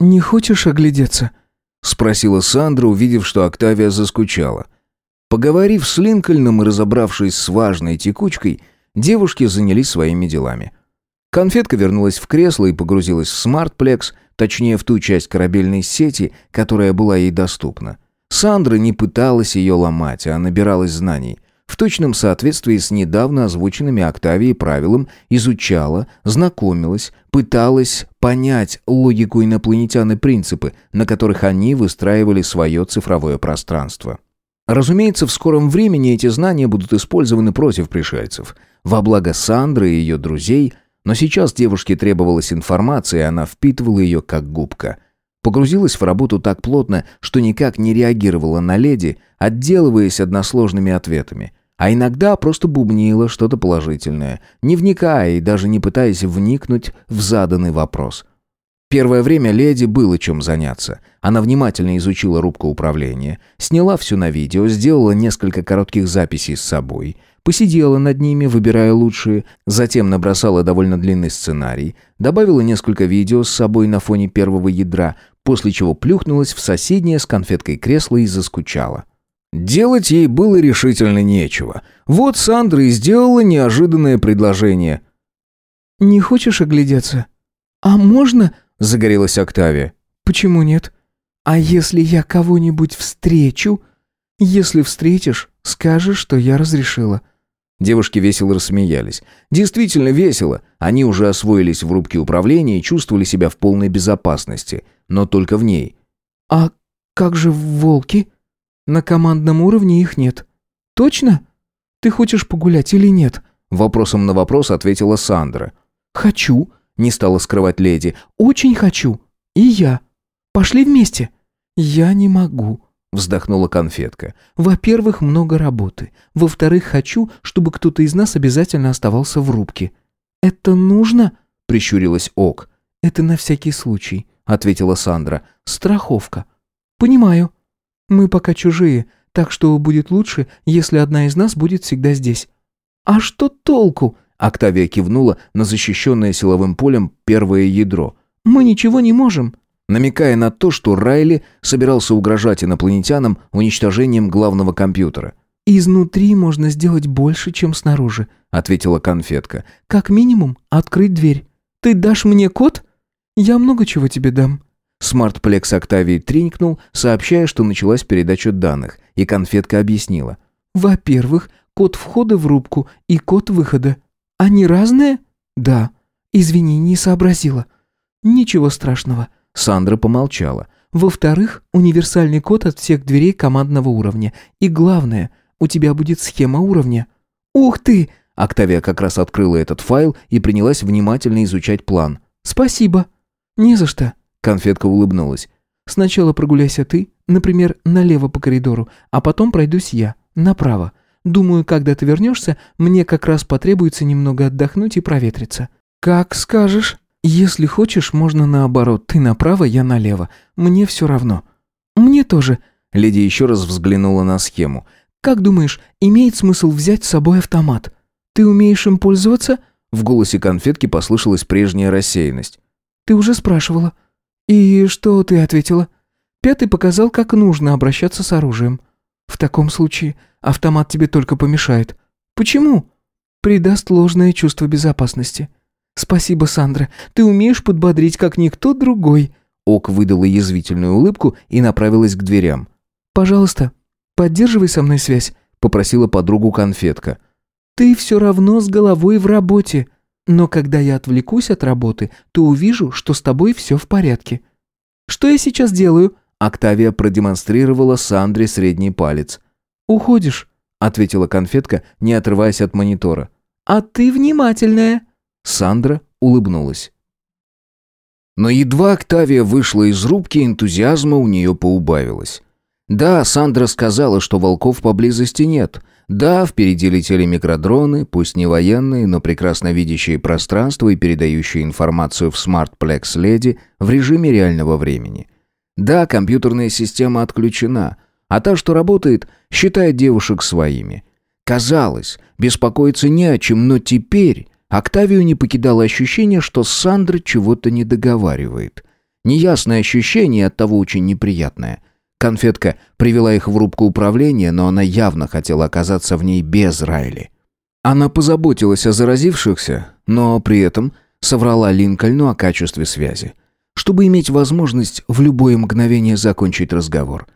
«Не хочешь оглядеться?» — спросила Сандра, увидев, что Октавия заскучала. Поговорив с Линкольном и разобравшись с важной текучкой, девушки занялись своими делами. Конфетка вернулась в кресло и погрузилась в смартплекс, точнее в ту часть корабельной сети, которая была ей доступна. Сандра не пыталась ее ломать, а набиралась знаний. В точном соответствии с недавно озвученными Октавией правилам изучала, знакомилась, пыталась понять логику инопланетян и принципы, на которых они выстраивали свое цифровое пространство. Разумеется, в скором времени эти знания будут использованы против пришельцев, во благо Сандры и ее друзей, но сейчас девушке требовалась информация, и она впитывала ее как губка – Погрузилась в работу так плотно, что никак не реагировала на леди, отделываясь односложными ответами. А иногда просто бубнила что-то положительное, не вникая и даже не пытаясь вникнуть в заданный вопрос. Первое время леди было чем заняться. Она внимательно изучила рубку управления, сняла все на видео, сделала несколько коротких записей с собой, посидела над ними, выбирая лучшие, затем набросала довольно длинный сценарий, добавила несколько видео с собой на фоне первого ядра, после чего плюхнулась в соседнее с конфеткой кресло и заскучала. Делать ей было решительно нечего. Вот Сандра и сделала неожиданное предложение. «Не хочешь оглядеться?» «А можно?» — загорелась Октавия. «Почему нет? А если я кого-нибудь встречу?» «Если встретишь, скажешь, что я разрешила». Девушки весело рассмеялись. Действительно весело. Они уже освоились в рубке управления и чувствовали себя в полной безопасности. Но только в ней. «А как же волки?» «На командном уровне их нет». «Точно? Ты хочешь погулять или нет?» Вопросом на вопрос ответила Сандра. «Хочу», — не стала скрывать леди. «Очень хочу. И я. Пошли вместе». «Я не могу», Вздохнула конфетка. «Во-первых, много работы. Во-вторых, хочу, чтобы кто-то из нас обязательно оставался в рубке». «Это нужно?» — прищурилась Ок. «Это на всякий случай», — ответила Сандра. «Страховка». «Понимаю. Мы пока чужие, так что будет лучше, если одна из нас будет всегда здесь». «А что толку?» — Октавия кивнула на защищенное силовым полем первое ядро. «Мы ничего не можем намекая на то, что Райли собирался угрожать инопланетянам уничтожением главного компьютера. «Изнутри можно сделать больше, чем снаружи», — ответила конфетка. «Как минимум открыть дверь. Ты дашь мне код? Я много чего тебе дам». Смартплекс Октавии тренькнул, сообщая, что началась передача данных, и конфетка объяснила. «Во-первых, код входа в рубку и код выхода. Они разные?» «Да». «Извини, не сообразила». «Ничего страшного. Сандра помолчала. Во-вторых, универсальный код от всех дверей командного уровня. И главное, у тебя будет схема уровня. Ух ты! Октавия как раз открыла этот файл и принялась внимательно изучать план. Спасибо. Не за что. Конфетка улыбнулась. Сначала прогуляйся ты, например, налево по коридору, а потом пройдусь я, направо. Думаю, когда ты вернешься, мне как раз потребуется немного отдохнуть и проветриться. Как скажешь. «Если хочешь, можно наоборот. Ты направо, я налево. Мне все равно». «Мне тоже». Леди еще раз взглянула на схему. «Как думаешь, имеет смысл взять с собой автомат? Ты умеешь им пользоваться?» В голосе конфетки послышалась прежняя рассеянность. «Ты уже спрашивала». «И что ты ответила?» «Пятый показал, как нужно обращаться с оружием». «В таком случае автомат тебе только помешает». «Почему?» «Придаст ложное чувство безопасности». «Спасибо, Сандра. Ты умеешь подбодрить, как никто другой». Ок выдала язвительную улыбку и направилась к дверям. «Пожалуйста, поддерживай со мной связь», — попросила подругу конфетка. «Ты все равно с головой в работе. Но когда я отвлекусь от работы, то увижу, что с тобой все в порядке». «Что я сейчас делаю?» Октавия продемонстрировала Сандре средний палец. «Уходишь», — ответила конфетка, не отрываясь от монитора. «А ты внимательная». Сандра улыбнулась. Но едва Октавия вышла из рубки, энтузиазма у нее поубавилось. Да, Сандра сказала, что волков поблизости нет. Да, впереди летели микродроны, пусть не военные, но прекрасно видящие пространство и передающие информацию в смарт-плекс леди в режиме реального времени. Да, компьютерная система отключена, а та, что работает, считает девушек своими. Казалось, беспокоиться не о чем, но теперь Октавию не покидало ощущение, что Сандра чего-то не договаривает. Неясное ощущение, от того очень неприятное. Конфетка привела их в рубку управления, но она явно хотела оказаться в ней без Райли. Она позаботилась о заразившихся, но при этом соврала Линкольну о качестве связи, чтобы иметь возможность в любое мгновение закончить разговор.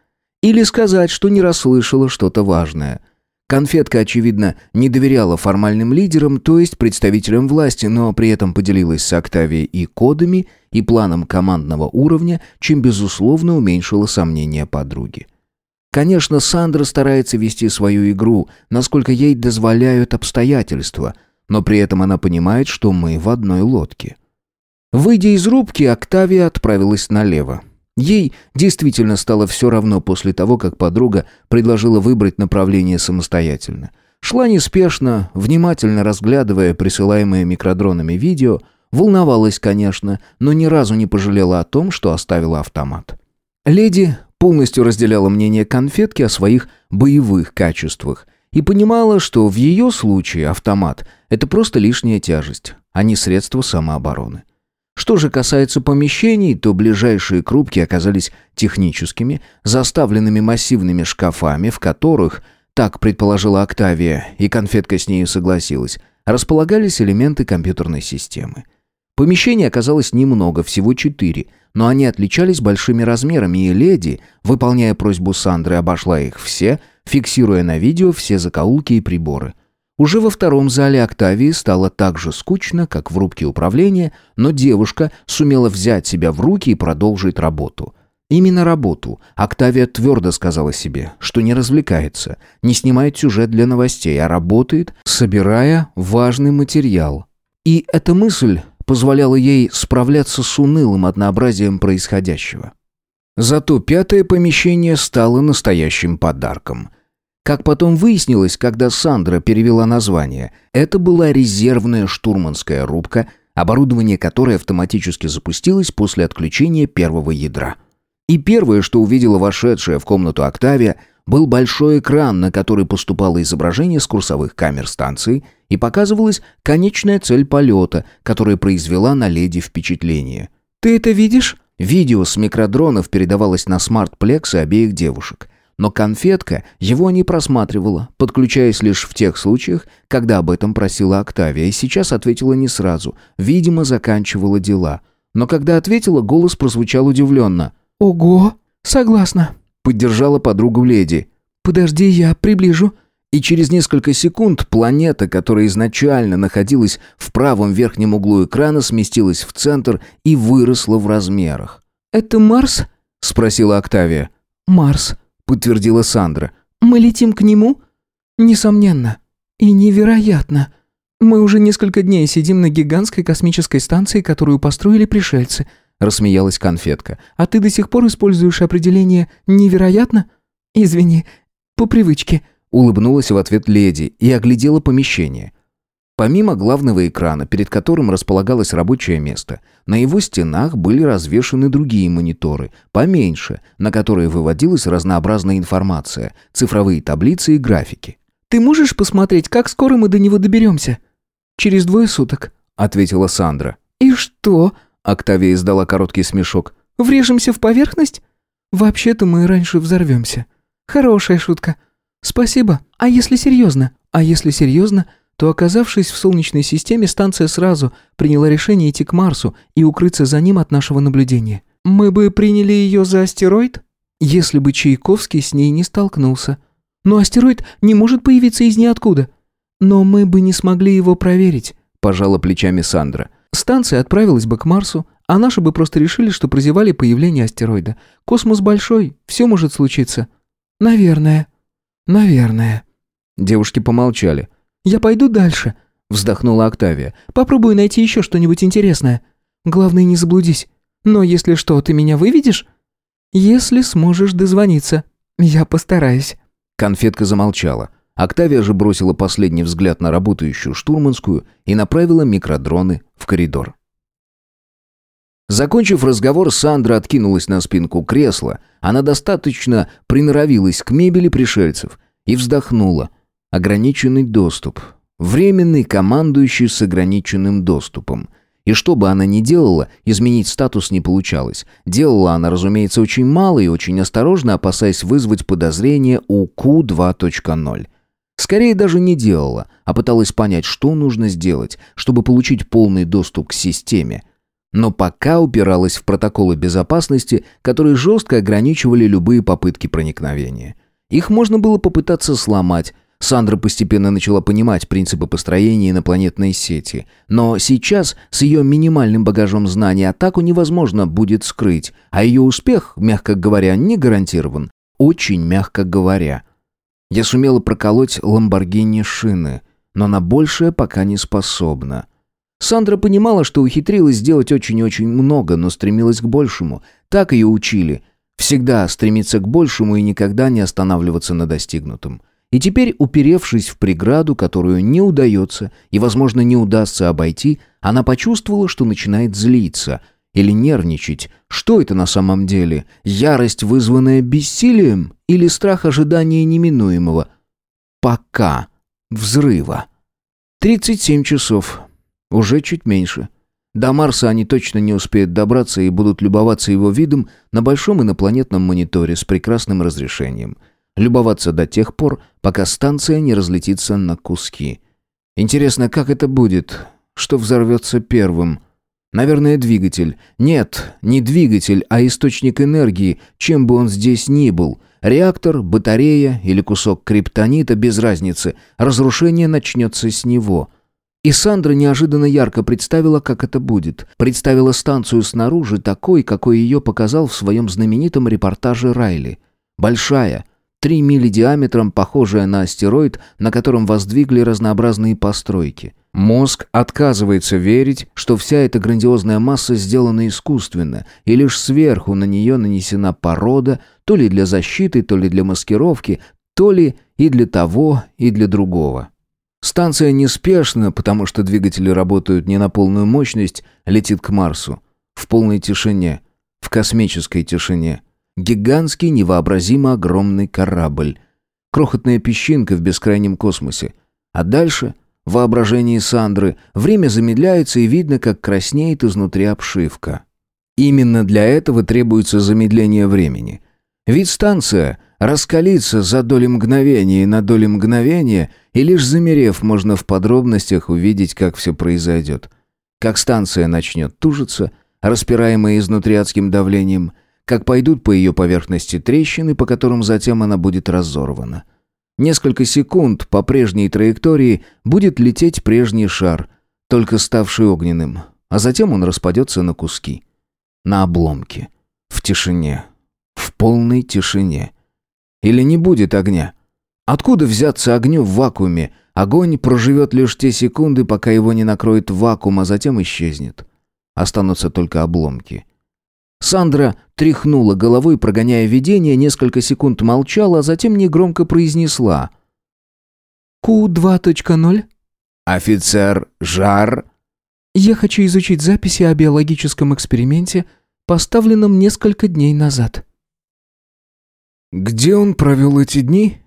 Или сказать, что не расслышала что-то важное – Конфетка, очевидно, не доверяла формальным лидерам, то есть представителям власти, но при этом поделилась с Октавией и кодами, и планом командного уровня, чем, безусловно, уменьшила сомнения подруги. Конечно, Сандра старается вести свою игру, насколько ей дозволяют обстоятельства, но при этом она понимает, что мы в одной лодке. Выйдя из рубки, Октавия отправилась налево. Ей действительно стало все равно после того, как подруга предложила выбрать направление самостоятельно. Шла неспешно, внимательно разглядывая присылаемые микродронами видео, волновалась, конечно, но ни разу не пожалела о том, что оставила автомат. Леди полностью разделяла мнение конфетки о своих боевых качествах и понимала, что в ее случае автомат – это просто лишняя тяжесть, а не средство самообороны. Что же касается помещений, то ближайшие крупки оказались техническими, заставленными массивными шкафами, в которых, так предположила Октавия, и конфетка с нею согласилась, располагались элементы компьютерной системы. Помещений оказалось немного, всего четыре, но они отличались большими размерами, и леди, выполняя просьбу Сандры, обошла их все, фиксируя на видео все закоулки и приборы – уже во втором зале Октавии стало так же скучно, как в рубке управления, но девушка сумела взять себя в руки и продолжить работу. Именно работу. Октавия твердо сказала себе, что не развлекается, не снимает сюжет для новостей, а работает, собирая важный материал. И эта мысль позволяла ей справляться с унылым однообразием происходящего. Зато пятое помещение стало настоящим подарком – как потом выяснилось, когда Сандра перевела название, это была резервная штурманская рубка, оборудование которой автоматически запустилось после отключения первого ядра. И первое, что увидела вошедшая в комнату Октавия, был большой экран, на который поступало изображение с курсовых камер станции и показывалась конечная цель полета, которая произвела на леди впечатление. «Ты это видишь?» Видео с микродронов передавалось на смарт-плексы обеих девушек. Но конфетка его не просматривала, подключаясь лишь в тех случаях, когда об этом просила Октавия, и сейчас ответила не сразу, видимо, заканчивала дела. Но когда ответила, голос прозвучал удивленно. «Ого, согласна», — поддержала подругу леди. «Подожди, я приближу». И через несколько секунд планета, которая изначально находилась в правом верхнем углу экрана, сместилась в центр и выросла в размерах. «Это Марс?» — спросила Октавия. «Марс», подтвердила Сандра. «Мы летим к нему?» «Несомненно. И невероятно. Мы уже несколько дней сидим на гигантской космической станции, которую построили пришельцы», рассмеялась конфетка. «А ты до сих пор используешь определение «невероятно»?» «Извини, по привычке», улыбнулась в ответ леди и оглядела помещение. Помимо главного экрана, перед которым располагалось рабочее место, на его стенах были развешаны другие мониторы, поменьше, на которые выводилась разнообразная информация, цифровые таблицы и графики. «Ты можешь посмотреть, как скоро мы до него доберемся?» «Через двое суток», — ответила Сандра. «И что?» — Октавия издала короткий смешок. «Врежемся в поверхность?» «Вообще-то мы раньше взорвемся». «Хорошая шутка». «Спасибо. А если серьезно?» «А если серьезно?» То, оказавшись в Солнечной системе, станция сразу приняла решение идти к Марсу и укрыться за ним от нашего наблюдения. Мы бы приняли ее за астероид, если бы Чайковский с ней не столкнулся. Но астероид не может появиться из ниоткуда. Но мы бы не смогли его проверить, пожала плечами Сандра. Станция отправилась бы к Марсу, а наши бы просто решили, что прозевали появление астероида. Космос большой, все может случиться. Наверное. Наверное. Девушки помолчали. «Я пойду дальше», — вздохнула Октавия. «Попробую найти еще что-нибудь интересное. Главное, не заблудись. Но если что, ты меня выведешь?» «Если сможешь дозвониться. Я постараюсь». Конфетка замолчала. Октавия же бросила последний взгляд на работающую штурманскую и направила микродроны в коридор. Закончив разговор, Сандра откинулась на спинку кресла. Она достаточно приноровилась к мебели пришельцев и вздохнула, Ограниченный доступ. Временный командующий с ограниченным доступом. И что бы она ни делала, изменить статус не получалось. Делала она, разумеется, очень мало и очень осторожно, опасаясь вызвать подозрение у Q2.0. Скорее даже не делала, а пыталась понять, что нужно сделать, чтобы получить полный доступ к системе. Но пока упиралась в протоколы безопасности, которые жестко ограничивали любые попытки проникновения. Их можно было попытаться сломать, Сандра постепенно начала понимать принципы построения инопланетной сети. Но сейчас с ее минимальным багажом знаний атаку невозможно будет скрыть, а ее успех, мягко говоря, не гарантирован. Очень мягко говоря. Я сумела проколоть Ламборгини шины, но на большее пока не способна. Сандра понимала, что ухитрилась сделать очень-очень много, но стремилась к большему. Так ее учили. Всегда стремиться к большему и никогда не останавливаться на достигнутом. И теперь, уперевшись в преграду, которую не удается и, возможно, не удастся обойти, она почувствовала, что начинает злиться или нервничать. Что это на самом деле? Ярость, вызванная бессилием или страх ожидания неминуемого? Пока. Взрыва. 37 часов. Уже чуть меньше. До Марса они точно не успеют добраться и будут любоваться его видом на большом инопланетном мониторе с прекрасным разрешением – любоваться до тех пор, пока станция не разлетится на куски. Интересно, как это будет? Что взорвется первым? Наверное, двигатель. Нет, не двигатель, а источник энергии, чем бы он здесь ни был. Реактор, батарея или кусок криптонита, без разницы. Разрушение начнется с него. И Сандра неожиданно ярко представила, как это будет. Представила станцию снаружи такой, какой ее показал в своем знаменитом репортаже Райли. Большая, Три мили диаметром, похожая на астероид, на котором воздвигли разнообразные постройки. Мозг отказывается верить, что вся эта грандиозная масса сделана искусственно, и лишь сверху на нее нанесена порода, то ли для защиты, то ли для маскировки, то ли и для того, и для другого. Станция неспешна, потому что двигатели работают не на полную мощность, летит к Марсу. В полной тишине, в космической тишине. Гигантский, невообразимо огромный корабль. Крохотная песчинка в бескрайнем космосе. А дальше, в воображении Сандры, время замедляется и видно, как краснеет изнутри обшивка. Именно для этого требуется замедление времени. Ведь станция раскалится за доли мгновения и на доли мгновения, и лишь замерев, можно в подробностях увидеть, как все произойдет. Как станция начнет тужиться, распираемая изнутри адским давлением – как пойдут по ее поверхности трещины, по которым затем она будет разорвана. Несколько секунд по прежней траектории будет лететь прежний шар, только ставший огненным, а затем он распадется на куски. На обломки. В тишине. В полной тишине. Или не будет огня? Откуда взяться огню в вакууме? Огонь проживет лишь те секунды, пока его не накроет вакуум, а затем исчезнет. Останутся только обломки. Сандра тряхнула головой, прогоняя видение, несколько секунд молчала, а затем негромко произнесла. «Ку-2.0?» «Офицер Жар?» «Я хочу изучить записи о биологическом эксперименте, поставленном несколько дней назад». «Где он провел эти дни?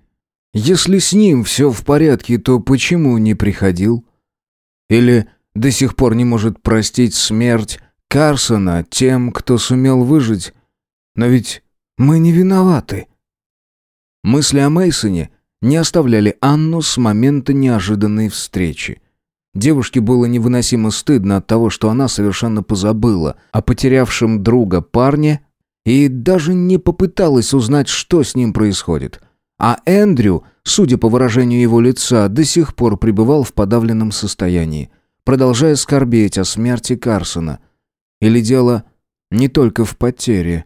Если с ним все в порядке, то почему не приходил? Или до сих пор не может простить смерть Карсона тем, кто сумел выжить. Но ведь мы не виноваты. Мысли о Мейсоне не оставляли Анну с момента неожиданной встречи. Девушке было невыносимо стыдно от того, что она совершенно позабыла о потерявшем друга парне и даже не попыталась узнать, что с ним происходит. А Эндрю, судя по выражению его лица, до сих пор пребывал в подавленном состоянии, продолжая скорбеть о смерти Карсона – или дело не только в потере?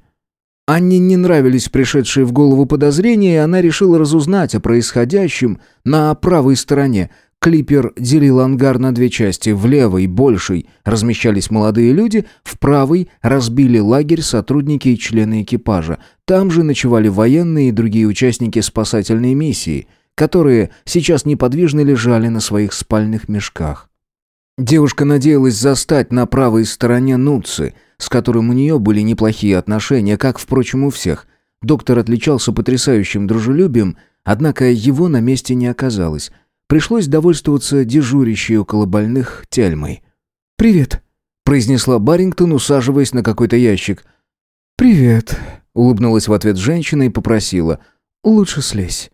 Анне не нравились пришедшие в голову подозрения, и она решила разузнать о происходящем на правой стороне. Клипер делил ангар на две части. В левой, большей, размещались молодые люди, в правой разбили лагерь сотрудники и члены экипажа. Там же ночевали военные и другие участники спасательной миссии, которые сейчас неподвижно лежали на своих спальных мешках. Девушка надеялась застать на правой стороне Нуци, с которым у нее были неплохие отношения, как, впрочем, у всех. Доктор отличался потрясающим дружелюбием, однако его на месте не оказалось. Пришлось довольствоваться дежурящей около больных Тельмой. «Привет. произнесла Барингтон, усаживаясь на какой-то ящик. «Привет», — улыбнулась в ответ женщина и попросила. «Лучше слезь».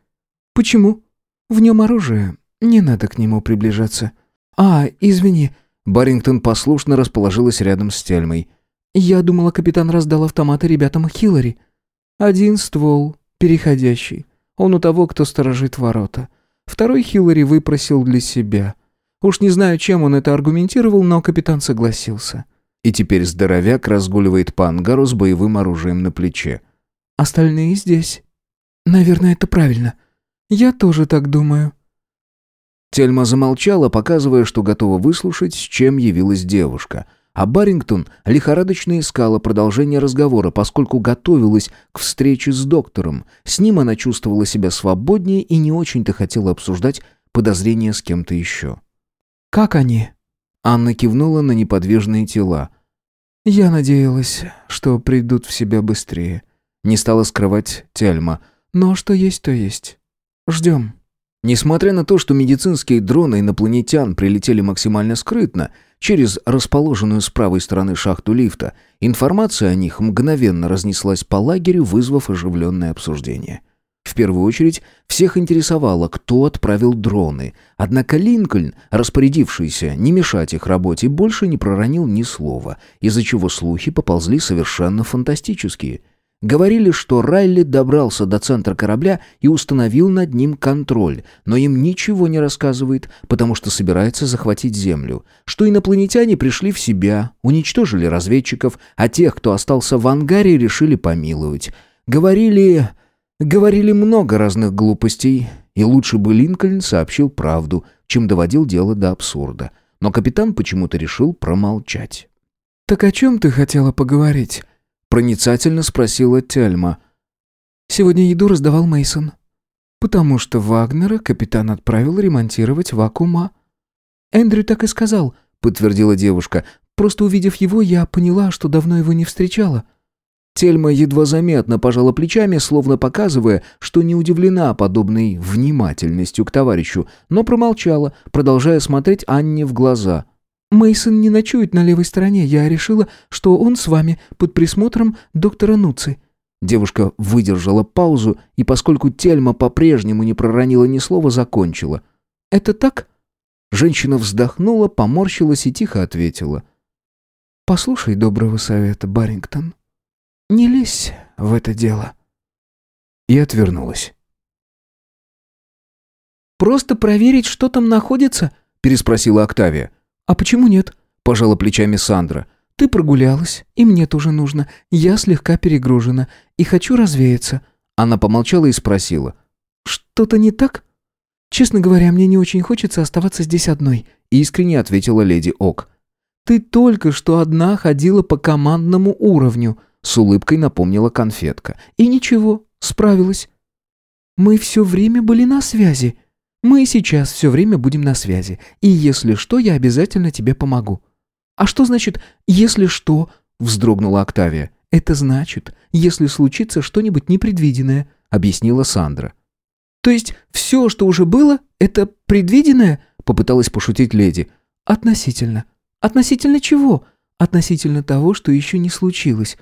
«Почему?» «В нем оружие. Не надо к нему приближаться». «А, извини». Барингтон послушно расположилась рядом с Тельмой. «Я думала, капитан раздал автоматы ребятам Хиллари. Один ствол, переходящий. Он у того, кто сторожит ворота. Второй Хиллари выпросил для себя. Уж не знаю, чем он это аргументировал, но капитан согласился. И теперь здоровяк разгуливает по ангару с боевым оружием на плече. Остальные здесь. Наверное, это правильно. Я тоже так думаю. Тельма замолчала, показывая, что готова выслушать, с чем явилась девушка — а Барингтон лихорадочно искала продолжение разговора, поскольку готовилась к встрече с доктором. С ним она чувствовала себя свободнее и не очень-то хотела обсуждать подозрения с кем-то еще. «Как они?» Анна кивнула на неподвижные тела. «Я надеялась, что придут в себя быстрее». Не стала скрывать Тельма. «Но что есть, то есть. Ждем». Несмотря на то, что медицинские дроны инопланетян прилетели максимально скрытно, через расположенную с правой стороны шахту лифта, информация о них мгновенно разнеслась по лагерю, вызвав оживленное обсуждение. В первую очередь, всех интересовало, кто отправил дроны. Однако Линкольн, распорядившийся не мешать их работе, больше не проронил ни слова, из-за чего слухи поползли совершенно фантастические – Говорили, что Райли добрался до центра корабля и установил над ним контроль, но им ничего не рассказывает, потому что собирается захватить Землю. Что инопланетяне пришли в себя, уничтожили разведчиков, а тех, кто остался в ангаре, решили помиловать. Говорили... говорили много разных глупостей, и лучше бы Линкольн сообщил правду, чем доводил дело до абсурда. Но капитан почему-то решил промолчать. «Так о чем ты хотела поговорить?» Проницательно спросила Тельма. Сегодня еду раздавал Мейсон, потому что Вагнера капитан отправил ремонтировать вакуума. Эндрю так и сказал, подтвердила девушка. Просто увидев его, я поняла, что давно его не встречала. Тельма едва заметно пожала плечами, словно показывая, что не удивлена подобной внимательностью к товарищу, но промолчала, продолжая смотреть Анне в глаза – Мейсон не ночует на левой стороне. Я решила, что он с вами под присмотром доктора Нуци». Девушка выдержала паузу и, поскольку Тельма по-прежнему не проронила ни слова, закончила. «Это так?» Женщина вздохнула, поморщилась и тихо ответила. «Послушай доброго совета, Барингтон. Не лезь в это дело». И отвернулась. «Просто проверить, что там находится?» переспросила Октавия. «А почему нет?» – пожала плечами Сандра. «Ты прогулялась, и мне тоже нужно. Я слегка перегружена и хочу развеяться». Она помолчала и спросила. «Что-то не так?» «Честно говоря, мне не очень хочется оставаться здесь одной», – искренне ответила леди Ок. «Ты только что одна ходила по командному уровню», – с улыбкой напомнила конфетка. «И ничего, справилась». «Мы все время были на связи», мы сейчас все время будем на связи, и если что, я обязательно тебе помогу». «А что значит «если что»?» — вздрогнула Октавия. «Это значит, если случится что-нибудь непредвиденное», — объяснила Сандра. «То есть все, что уже было, это предвиденное?» — попыталась пошутить леди. «Относительно. Относительно чего?» «Относительно того, что еще не случилось.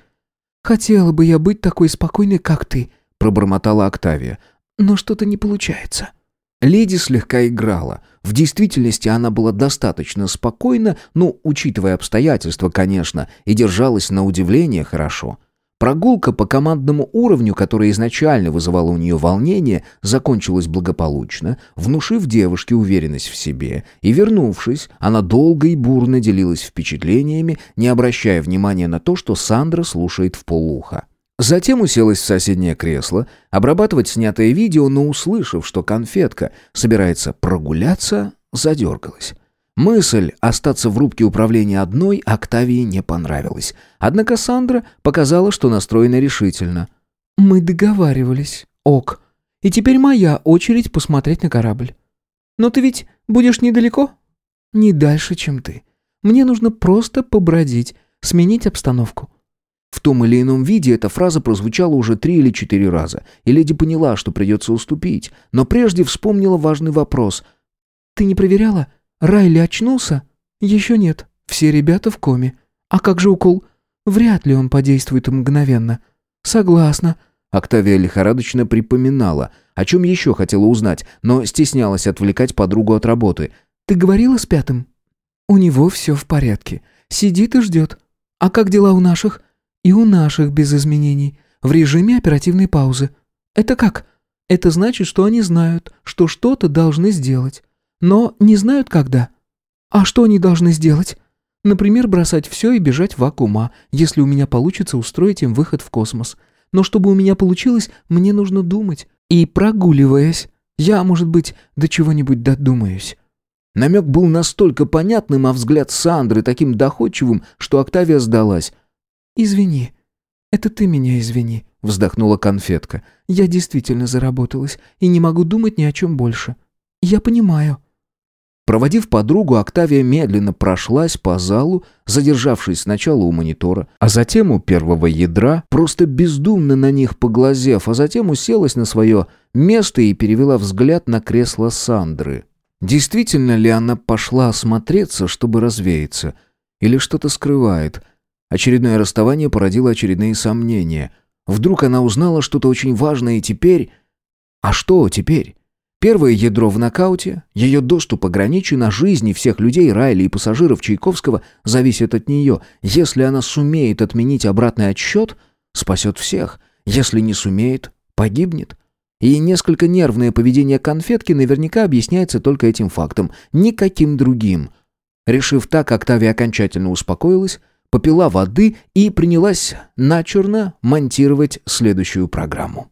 Хотела бы я быть такой спокойной, как ты», — пробормотала Октавия. «Но что-то не получается». Леди слегка играла. В действительности она была достаточно спокойна, ну, учитывая обстоятельства, конечно, и держалась на удивление хорошо. Прогулка по командному уровню, которая изначально вызывала у нее волнение, закончилась благополучно, внушив девушке уверенность в себе, и, вернувшись, она долго и бурно делилась впечатлениями, не обращая внимания на то, что Сандра слушает в полуха. Затем уселась в соседнее кресло, обрабатывать снятое видео, но услышав, что конфетка собирается прогуляться, задергалась. Мысль остаться в рубке управления одной Октавии не понравилась. Однако Сандра показала, что настроена решительно. «Мы договаривались, ок. И теперь моя очередь посмотреть на корабль. Но ты ведь будешь недалеко?» «Не дальше, чем ты. Мне нужно просто побродить, сменить обстановку. Том или ином виде эта фраза прозвучала уже три или четыре раза, и леди поняла, что придется уступить, но прежде вспомнила важный вопрос. «Ты не проверяла? Райли очнулся?» «Еще нет. Все ребята в коме. А как же укол? Вряд ли он подействует мгновенно. Согласна. Октавия лихорадочно припоминала, о чем еще хотела узнать, но стеснялась отвлекать подругу от работы. «Ты говорила с пятым?» «У него все в порядке. Сидит и ждет. А как дела у наших?» «И у наших без изменений. В режиме оперативной паузы. Это как?» «Это значит, что они знают, что что-то должны сделать. Но не знают, когда. А что они должны сделать?» Например, бросать все и бежать в вакуума, если у меня получится устроить им выход в космос. Но чтобы у меня получилось, мне нужно думать. И прогуливаясь, я, может быть, до чего-нибудь додумаюсь». Намек был настолько понятным, а взгляд Сандры таким доходчивым, что Октавия сдалась. «Извини. Это ты меня извини», — вздохнула конфетка. «Я действительно заработалась и не могу думать ни о чем больше. Я понимаю». Проводив подругу, Октавия медленно прошлась по залу, задержавшись сначала у монитора, а затем у первого ядра, просто бездумно на них поглазев, а затем уселась на свое место и перевела взгляд на кресло Сандры. Действительно ли она пошла осмотреться, чтобы развеяться? Или что-то скрывает? Очередное расставание породило очередные сомнения. Вдруг она узнала что-то очень важное и теперь... А что теперь? Первое ядро в нокауте, ее доступ ограничен, а жизни всех людей, Райли и пассажиров Чайковского зависит от нее. Если она сумеет отменить обратный отсчет, спасет всех. Если не сумеет, погибнет. И несколько нервное поведение конфетки наверняка объясняется только этим фактом, никаким другим. Решив так, Октавия окончательно успокоилась, попила воды и принялась начерно монтировать следующую программу.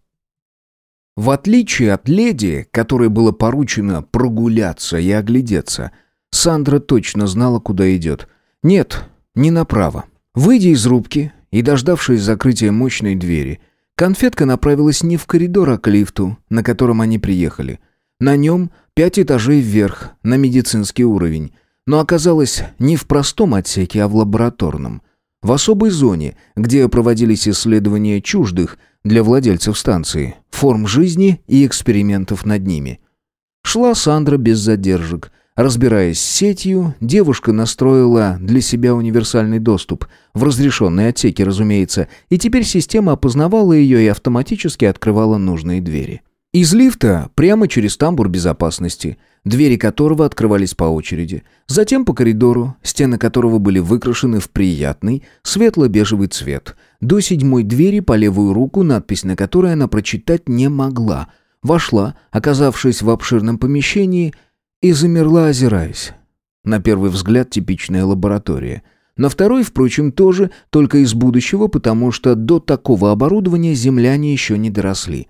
В отличие от леди, которой было поручено прогуляться и оглядеться, Сандра точно знала, куда идет. Нет, не направо. Выйдя из рубки и дождавшись закрытия мощной двери, конфетка направилась не в коридор, а к лифту, на котором они приехали. На нем пять этажей вверх, на медицинский уровень, но оказалось не в простом отсеке, а в лабораторном. В особой зоне, где проводились исследования чуждых – для владельцев станции, форм жизни и экспериментов над ними. Шла Сандра без задержек. Разбираясь с сетью, девушка настроила для себя универсальный доступ, в разрешенные отсеки, разумеется, и теперь система опознавала ее и автоматически открывала нужные двери. Из лифта прямо через тамбур безопасности, двери которого открывались по очереди. Затем по коридору, стены которого были выкрашены в приятный светло-бежевый цвет. До седьмой двери по левую руку, надпись на которой она прочитать не могла. Вошла, оказавшись в обширном помещении, и замерла, озираясь. На первый взгляд типичная лаборатория. На второй, впрочем, тоже, только из будущего, потому что до такого оборудования земляне еще не доросли.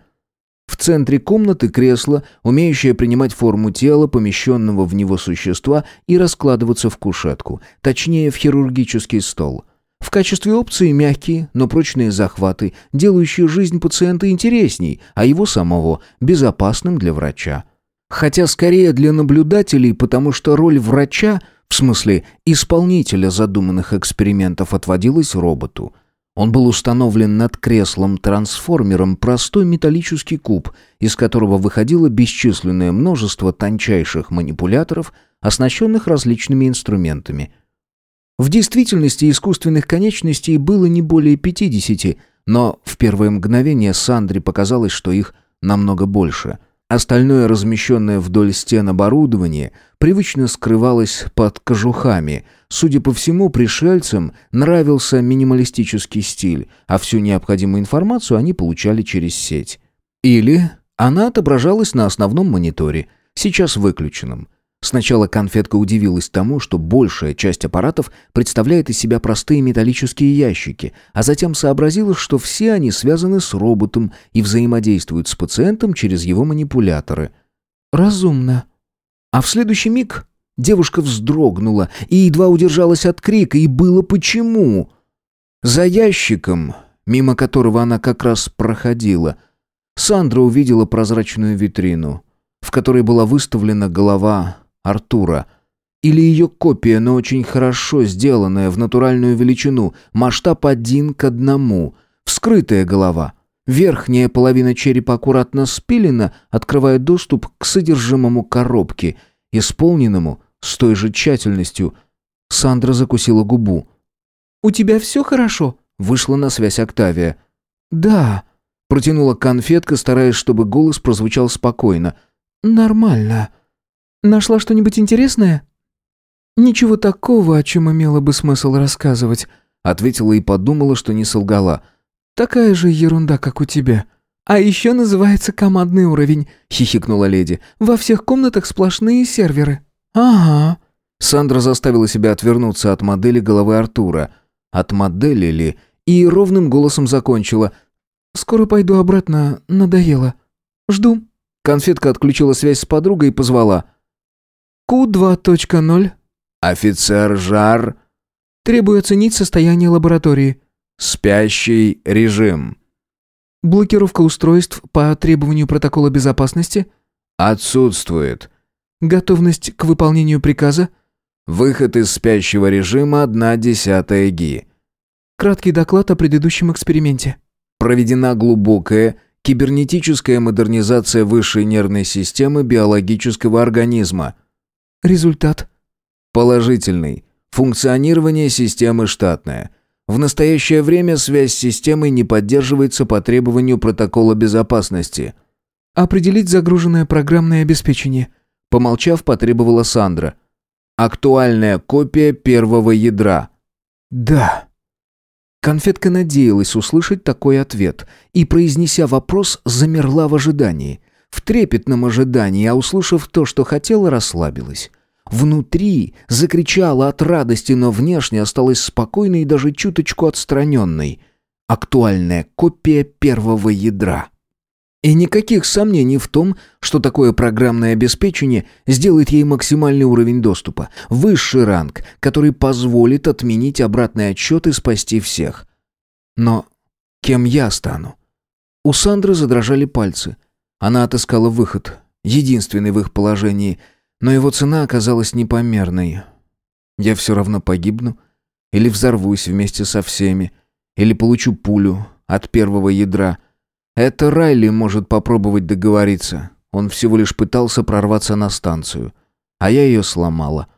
В центре комнаты кресло, умеющее принимать форму тела, помещенного в него существа, и раскладываться в кушетку, точнее в хирургический стол. В качестве опции мягкие, но прочные захваты, делающие жизнь пациента интересней, а его самого безопасным для врача. Хотя скорее для наблюдателей, потому что роль врача, в смысле исполнителя задуманных экспериментов, отводилась роботу – он был установлен над креслом-трансформером простой металлический куб, из которого выходило бесчисленное множество тончайших манипуляторов, оснащенных различными инструментами. В действительности искусственных конечностей было не более 50, но в первое мгновение Сандре показалось, что их намного больше – Остальное, размещенное вдоль стен оборудование, привычно скрывалось под кожухами. Судя по всему, пришельцам нравился минималистический стиль, а всю необходимую информацию они получали через сеть. Или она отображалась на основном мониторе, сейчас выключенном. Сначала конфетка удивилась тому, что большая часть аппаратов представляет из себя простые металлические ящики, а затем сообразила, что все они связаны с роботом и взаимодействуют с пациентом через его манипуляторы. Разумно. А в следующий миг девушка вздрогнула и едва удержалась от крика, и было почему. За ящиком, мимо которого она как раз проходила, Сандра увидела прозрачную витрину, в которой была выставлена голова Артура. Или ее копия, но очень хорошо сделанная, в натуральную величину, масштаб один к одному. Вскрытая голова. Верхняя половина черепа аккуратно спилена, открывая доступ к содержимому коробки, исполненному с той же тщательностью. Сандра закусила губу. «У тебя все хорошо?» Вышла на связь Октавия. «Да», — протянула конфетка, стараясь, чтобы голос прозвучал спокойно. «Нормально. Нашла что-нибудь интересное?» «Ничего такого, о чем имело бы смысл рассказывать», — ответила и подумала, что не солгала. «Такая же ерунда, как у тебя». «А еще называется командный уровень», — хихикнула леди. «Во всех комнатах сплошные серверы». «Ага». Сандра заставила себя отвернуться от модели головы Артура. От модели ли? И ровным голосом закончила. «Скоро пойду обратно, надоело. Жду». Конфетка отключила связь с подругой и позвала. «Q2.0». «Офицер Жар». «Требую оценить состояние лаборатории». «Спящий режим». Блокировка устройств по требованию протокола безопасности? Отсутствует. Готовность к выполнению приказа? Выход из спящего режима одна десятая ГИ. Краткий доклад о предыдущем эксперименте. Проведена глубокая кибернетическая модернизация высшей нервной системы биологического организма. Результат. Положительный. Функционирование системы штатное. В настоящее время связь с системой не поддерживается по требованию протокола безопасности. Определить загруженное программное обеспечение. Помолчав, потребовала Сандра. Актуальная копия первого ядра. Да. Конфетка надеялась услышать такой ответ и, произнеся вопрос, замерла в ожидании. В трепетном ожидании, а услышав то, что хотела, расслабилась. Внутри закричала от радости, но внешне осталась спокойной и даже чуточку отстраненной. Актуальная копия первого ядра. И никаких сомнений в том, что такое программное обеспечение сделает ей максимальный уровень доступа, высший ранг, который позволит отменить обратный отсчет и спасти всех. Но кем я стану? У Сандры задрожали пальцы. Она отыскала выход, единственный в их положении – но его цена оказалась непомерной. Я все равно погибну, или взорвусь вместе со всеми, или получу пулю от первого ядра. Это Райли может попробовать договориться. Он всего лишь пытался прорваться на станцию. А я ее сломала.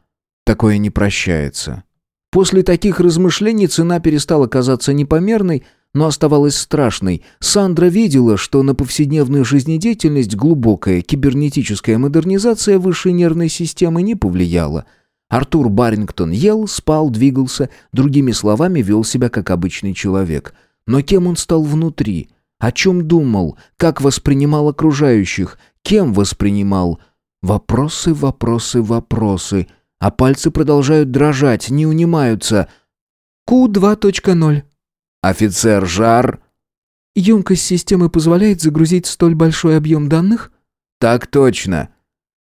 Такое не прощается. После таких размышлений цена перестала казаться непомерной, но оставалась страшной. Сандра видела, что на повседневную жизнедеятельность глубокая кибернетическая модернизация высшей нервной системы не повлияла. Артур Барингтон ел, спал, двигался, другими словами, вел себя как обычный человек. Но кем он стал внутри? О чем думал? Как воспринимал окружающих? Кем воспринимал? Вопросы, вопросы, вопросы. А пальцы продолжают дрожать, не унимаются. Q2.0 Офицер Жар. Емкость системы позволяет загрузить столь большой объем данных? Так точно.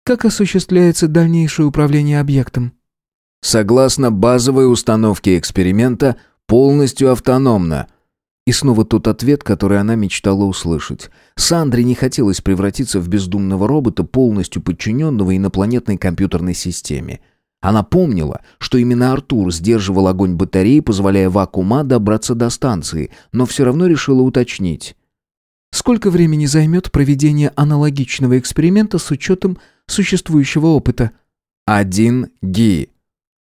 Как осуществляется дальнейшее управление объектом? Согласно базовой установке эксперимента, полностью автономно. И снова тот ответ, который она мечтала услышать. Сандре не хотелось превратиться в бездумного робота, полностью подчиненного инопланетной компьютерной системе – она помнила, что именно Артур сдерживал огонь батареи, позволяя вакуума добраться до станции, но все равно решила уточнить. Сколько времени займет проведение аналогичного эксперимента с учетом существующего опыта? Один ги.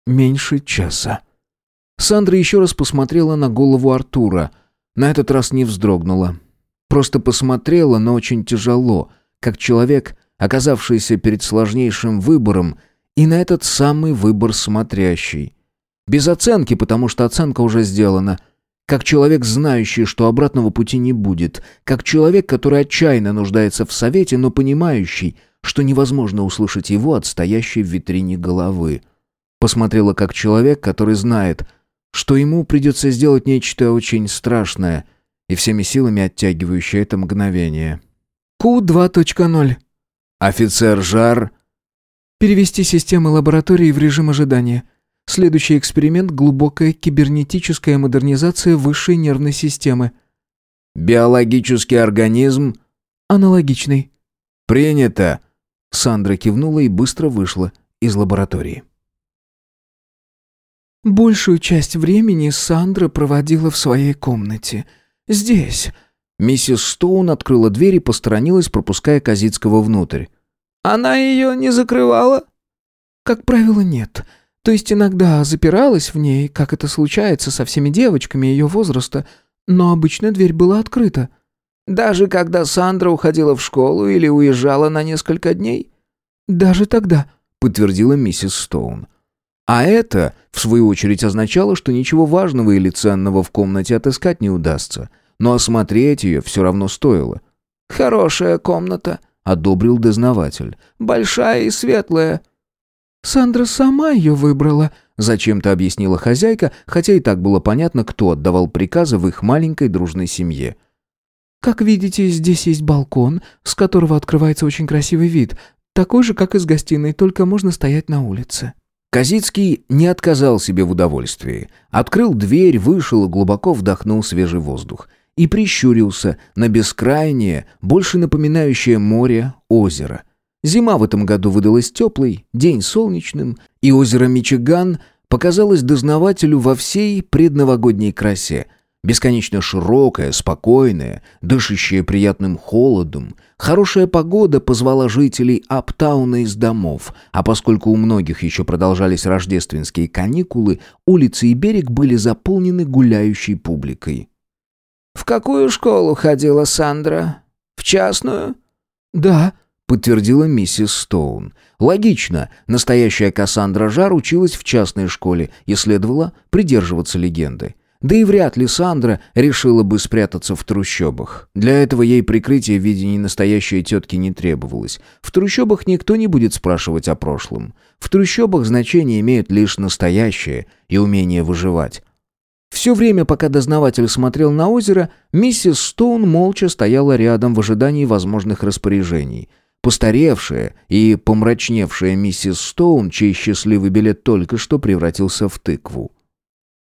Меньше часа. Сандра еще раз посмотрела на голову Артура. На этот раз не вздрогнула. Просто посмотрела, но очень тяжело, как человек, оказавшийся перед сложнейшим выбором и на этот самый выбор смотрящий. Без оценки, потому что оценка уже сделана. Как человек, знающий, что обратного пути не будет. Как человек, который отчаянно нуждается в совете, но понимающий, что невозможно услышать его от стоящей в витрине головы. Посмотрела как человек, который знает, что ему придется сделать нечто очень страшное и всеми силами оттягивающее это мгновение. Q2.0 Офицер Жар Перевести системы лаборатории в режим ожидания. Следующий эксперимент – глубокая кибернетическая модернизация высшей нервной системы. Биологический организм? Аналогичный. Принято. Сандра кивнула и быстро вышла из лаборатории. Большую часть времени Сандра проводила в своей комнате. Здесь. Миссис Стоун открыла дверь и посторонилась, пропуская Казицкого внутрь. Она ее не закрывала? Как правило, нет. То есть иногда запиралась в ней, как это случается со всеми девочками ее возраста, но обычно дверь была открыта. Даже когда Сандра уходила в школу или уезжала на несколько дней? Даже тогда, подтвердила миссис Стоун. А это, в свою очередь, означало, что ничего важного или ценного в комнате отыскать не удастся. Но осмотреть ее все равно стоило. «Хорошая комната», — одобрил дознаватель. «Большая и светлая». «Сандра сама ее выбрала», — зачем-то объяснила хозяйка, хотя и так было понятно, кто отдавал приказы в их маленькой дружной семье. «Как видите, здесь есть балкон, с которого открывается очень красивый вид, такой же, как из гостиной, только можно стоять на улице». Казицкий не отказал себе в удовольствии. Открыл дверь, вышел и глубоко вдохнул свежий воздух. И прищурился на бескрайнее, больше напоминающее море, озеро. Зима в этом году выдалась теплой, день солнечным, и озеро Мичиган показалось дознавателю во всей предновогодней красе – Бесконечно широкая, спокойная, дышащая приятным холодом. Хорошая погода позвала жителей Аптауна из домов, а поскольку у многих еще продолжались рождественские каникулы, улицы и берег были заполнены гуляющей публикой. «В какую школу ходила Сандра? В частную?» «Да», — подтвердила миссис Стоун. «Логично, настоящая Кассандра Жар училась в частной школе и следовало придерживаться легенды. Да и вряд ли Сандра решила бы спрятаться в трущобах. Для этого ей прикрытие в виде ненастоящей тетки не требовалось. В трущобах никто не будет спрашивать о прошлом. В трущобах значение имеют лишь настоящее и умение выживать. Все время, пока дознаватель смотрел на озеро, миссис Стоун молча стояла рядом в ожидании возможных распоряжений. Постаревшая и помрачневшая миссис Стоун, чей счастливый билет только что превратился в тыкву.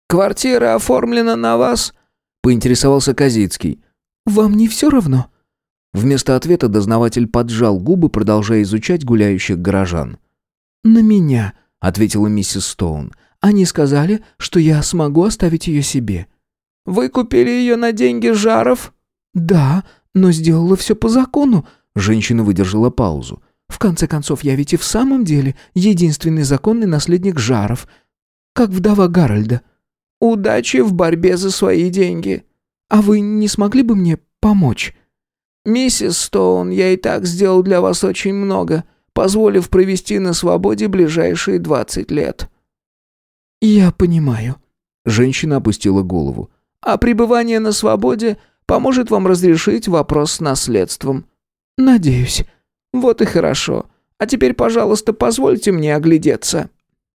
«Квартира оформлена на вас?» — поинтересовался Казицкий. «Вам не все равно?» Вместо ответа дознаватель поджал губы, продолжая изучать гуляющих горожан. «На меня», — ответила миссис Стоун. «Они сказали, что я смогу оставить ее себе». «Вы купили ее на деньги жаров?» «Да, но сделала все по закону», — женщина выдержала паузу. «В конце концов, я ведь и в самом деле единственный законный наследник жаров, как вдова Гарольда». Удачи в борьбе за свои деньги. А вы не смогли бы мне помочь? Миссис Стоун, я и так сделал для вас очень много, позволив провести на свободе ближайшие двадцать лет. Я понимаю. Женщина опустила голову. А пребывание на свободе поможет вам разрешить вопрос с наследством. Надеюсь. Вот и хорошо. А теперь, пожалуйста, позвольте мне оглядеться.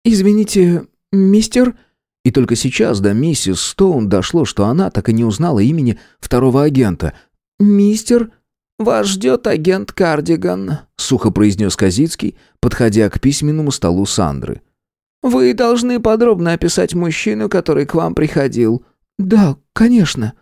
Извините, мистер... И только сейчас до миссис Стоун дошло, что она так и не узнала имени второго агента. «Мистер...» «Вас ждет агент Кардиган», — сухо произнес Казицкий, подходя к письменному столу Сандры. «Вы должны подробно описать мужчину, который к вам приходил». «Да, конечно».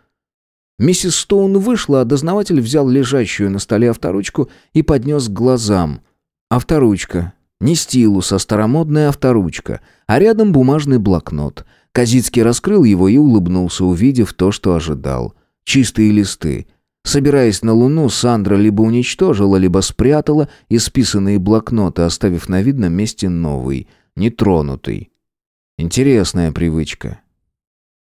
Миссис Стоун вышла, а дознаватель взял лежащую на столе авторучку и поднес к глазам. Авторучка. Не стилус, а старомодная авторучка, а рядом бумажный блокнот. Казицкий раскрыл его и улыбнулся, увидев то, что ожидал. Чистые листы. Собираясь на Луну, Сандра либо уничтожила, либо спрятала исписанные блокноты, оставив на видном месте новый, нетронутый. Интересная привычка.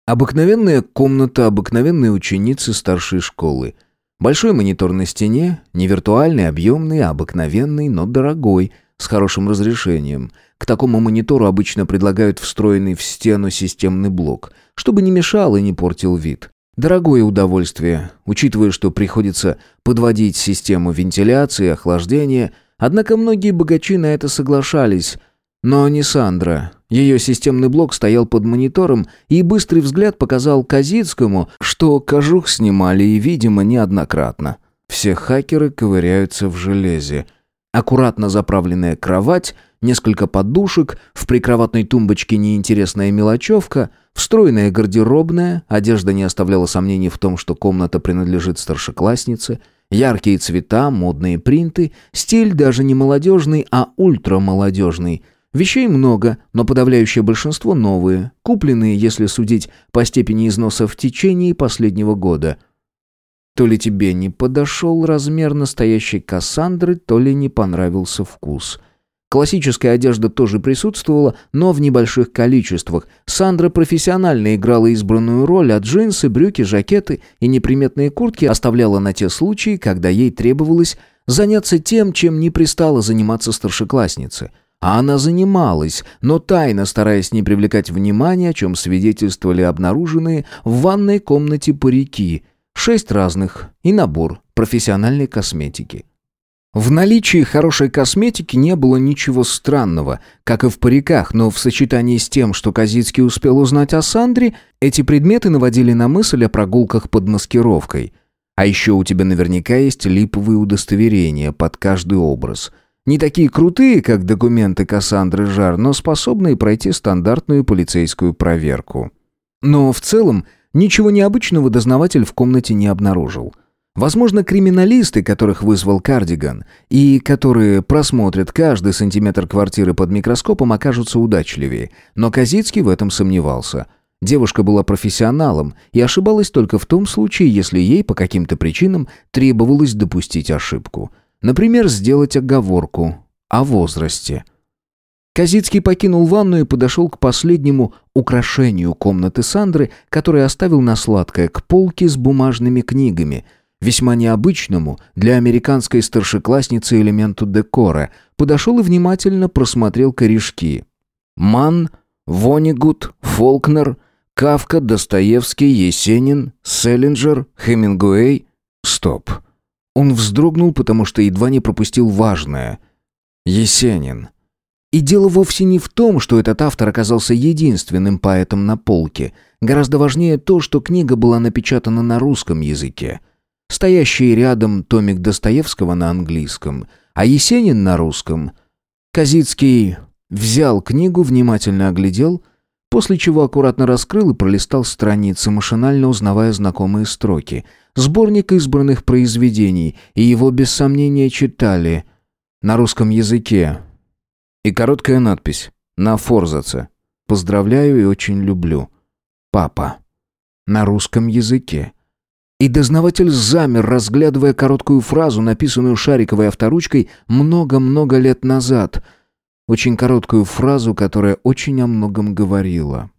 Обыкновенная комната обыкновенной ученицы старшей школы. Большой монитор на стене, не виртуальный, объемный, а обыкновенный, но дорогой – с хорошим разрешением. К такому монитору обычно предлагают встроенный в стену системный блок, чтобы не мешал и не портил вид. Дорогое удовольствие, учитывая, что приходится подводить систему вентиляции и охлаждения, однако многие богачи на это соглашались. Но не Сандра. Ее системный блок стоял под монитором, и быстрый взгляд показал Казицкому, что кожух снимали и, видимо, неоднократно. Все хакеры ковыряются в железе – Аккуратно заправленная кровать, несколько подушек, в прикроватной тумбочке неинтересная мелочевка, встроенная гардеробная, одежда не оставляла сомнений в том, что комната принадлежит старшекласснице, яркие цвета, модные принты, стиль даже не молодежный, а ультрамолодежный. Вещей много, но подавляющее большинство новые, купленные, если судить по степени износа в течение последнего года – то ли тебе не подошел размер настоящей Кассандры, то ли не понравился вкус. Классическая одежда тоже присутствовала, но в небольших количествах. Сандра профессионально играла избранную роль, а джинсы, брюки, жакеты и неприметные куртки оставляла на те случаи, когда ей требовалось заняться тем, чем не пристало заниматься старшекласснице. А она занималась, но тайно стараясь не привлекать внимания, о чем свидетельствовали обнаруженные в ванной комнате парики, шесть разных и набор профессиональной косметики. В наличии хорошей косметики не было ничего странного, как и в париках, но в сочетании с тем, что Казицкий успел узнать о Сандре, эти предметы наводили на мысль о прогулках под маскировкой. А еще у тебя наверняка есть липовые удостоверения под каждый образ. Не такие крутые, как документы Кассандры Жар, но способные пройти стандартную полицейскую проверку. Но в целом ничего необычного дознаватель в комнате не обнаружил – Возможно, криминалисты, которых вызвал Кардиган, и которые просмотрят каждый сантиметр квартиры под микроскопом, окажутся удачливее. Но Казицкий в этом сомневался. Девушка была профессионалом и ошибалась только в том случае, если ей по каким-то причинам требовалось допустить ошибку. Например, сделать оговорку о возрасте. Казицкий покинул ванну и подошел к последнему украшению комнаты Сандры, которое оставил на сладкое, к полке с бумажными книгами – весьма необычному для американской старшеклассницы элементу декора, подошел и внимательно просмотрел корешки. Ман, Вонигут, Фолкнер, Кавка, Достоевский, Есенин, Селлинджер, Хемингуэй. Стоп. Он вздрогнул, потому что едва не пропустил важное. Есенин. И дело вовсе не в том, что этот автор оказался единственным поэтом на полке. Гораздо важнее то, что книга была напечатана на русском языке – стоящий рядом томик Достоевского на английском, а Есенин на русском. Казицкий взял книгу, внимательно оглядел, после чего аккуратно раскрыл и пролистал страницы, машинально узнавая знакомые строки. Сборник избранных произведений, и его без сомнения читали на русском языке. И короткая надпись на форзаце. «Поздравляю и очень люблю. Папа». На русском языке. И дознаватель замер, разглядывая короткую фразу, написанную шариковой авторучкой много-много лет назад. Очень короткую фразу, которая очень о многом говорила.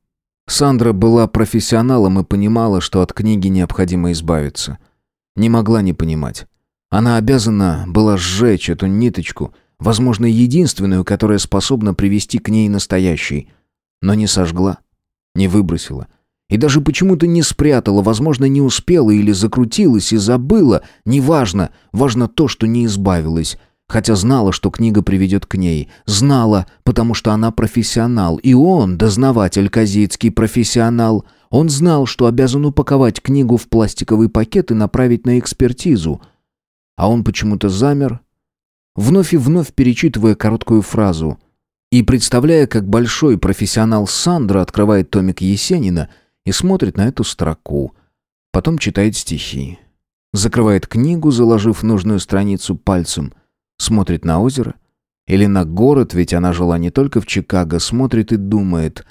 Сандра была профессионалом и понимала, что от книги необходимо избавиться. Не могла не понимать. Она обязана была сжечь эту ниточку, возможно, единственную, которая способна привести к ней настоящий. Но не сожгла, не выбросила, и даже почему-то не спрятала, возможно, не успела или закрутилась и забыла. Неважно, важно то, что не избавилась. Хотя знала, что книга приведет к ней. Знала, потому что она профессионал. И он, дознаватель Казицкий, профессионал. Он знал, что обязан упаковать книгу в пластиковый пакет и направить на экспертизу. А он почему-то замер, вновь и вновь перечитывая короткую фразу. И представляя, как большой профессионал Сандра открывает томик Есенина – и смотрит на эту строку. Потом читает стихи. Закрывает книгу, заложив нужную страницу пальцем. Смотрит на озеро. Или на город, ведь она жила не только в Чикаго. Смотрит и думает.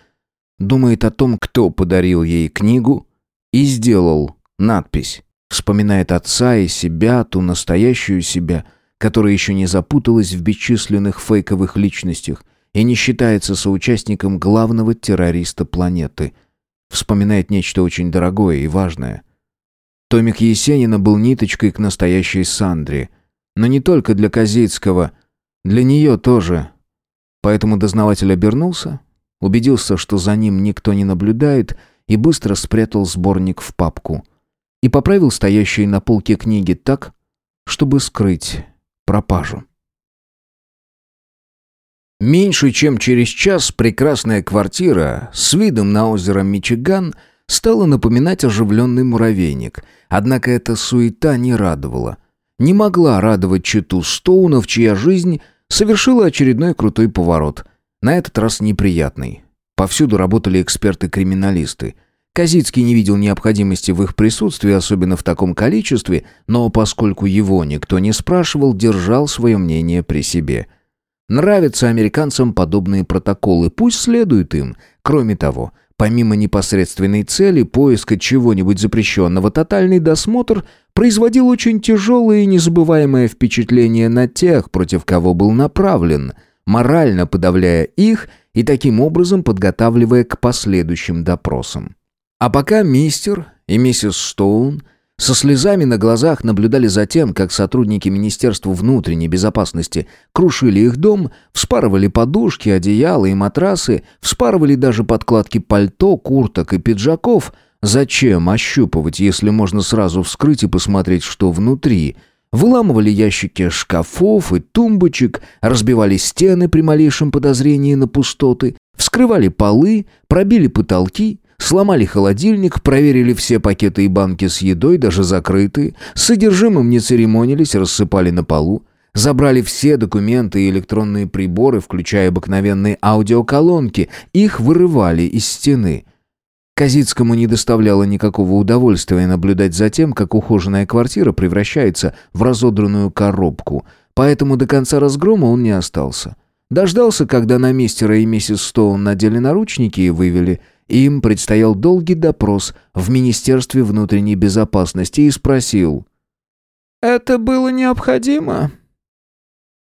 Думает о том, кто подарил ей книгу и сделал надпись. Вспоминает отца и себя, ту настоящую себя, которая еще не запуталась в бесчисленных фейковых личностях и не считается соучастником главного террориста планеты – вспоминает нечто очень дорогое и важное. Томик Есенина был ниточкой к настоящей Сандре. Но не только для Козицкого, для нее тоже. Поэтому дознаватель обернулся, убедился, что за ним никто не наблюдает, и быстро спрятал сборник в папку. И поправил стоящие на полке книги так, чтобы скрыть пропажу. Меньше чем через час прекрасная квартира с видом на озеро Мичиган стала напоминать оживленный муравейник. Однако эта суета не радовала. Не могла радовать читу Стоунов, чья жизнь совершила очередной крутой поворот. На этот раз неприятный. Повсюду работали эксперты-криминалисты. Казицкий не видел необходимости в их присутствии, особенно в таком количестве, но поскольку его никто не спрашивал, держал свое мнение при себе – Нравятся американцам подобные протоколы, пусть следуют им. Кроме того, помимо непосредственной цели поиска чего-нибудь запрещенного, тотальный досмотр производил очень тяжелое и незабываемое впечатление на тех, против кого был направлен. морально подавляя их и таким образом подготавливая к последующим допросам. А пока мистер и миссис Стоун со слезами на глазах наблюдали за тем, как сотрудники Министерства внутренней безопасности крушили их дом, вспарывали подушки, одеяла и матрасы, вспарывали даже подкладки пальто, курток и пиджаков. Зачем ощупывать, если можно сразу вскрыть и посмотреть, что внутри? Выламывали ящики шкафов и тумбочек, разбивали стены при малейшем подозрении на пустоты, вскрывали полы, пробили потолки, Сломали холодильник, проверили все пакеты и банки с едой, даже закрытые. С содержимым не церемонились, рассыпали на полу. Забрали все документы и электронные приборы, включая обыкновенные аудиоколонки. Их вырывали из стены. Казицкому не доставляло никакого удовольствия наблюдать за тем, как ухоженная квартира превращается в разодранную коробку. Поэтому до конца разгрома он не остался. Дождался, когда на мистера и миссис Стоун надели наручники и вывели – им предстоял долгий допрос в Министерстве внутренней безопасности и спросил. «Это было необходимо?»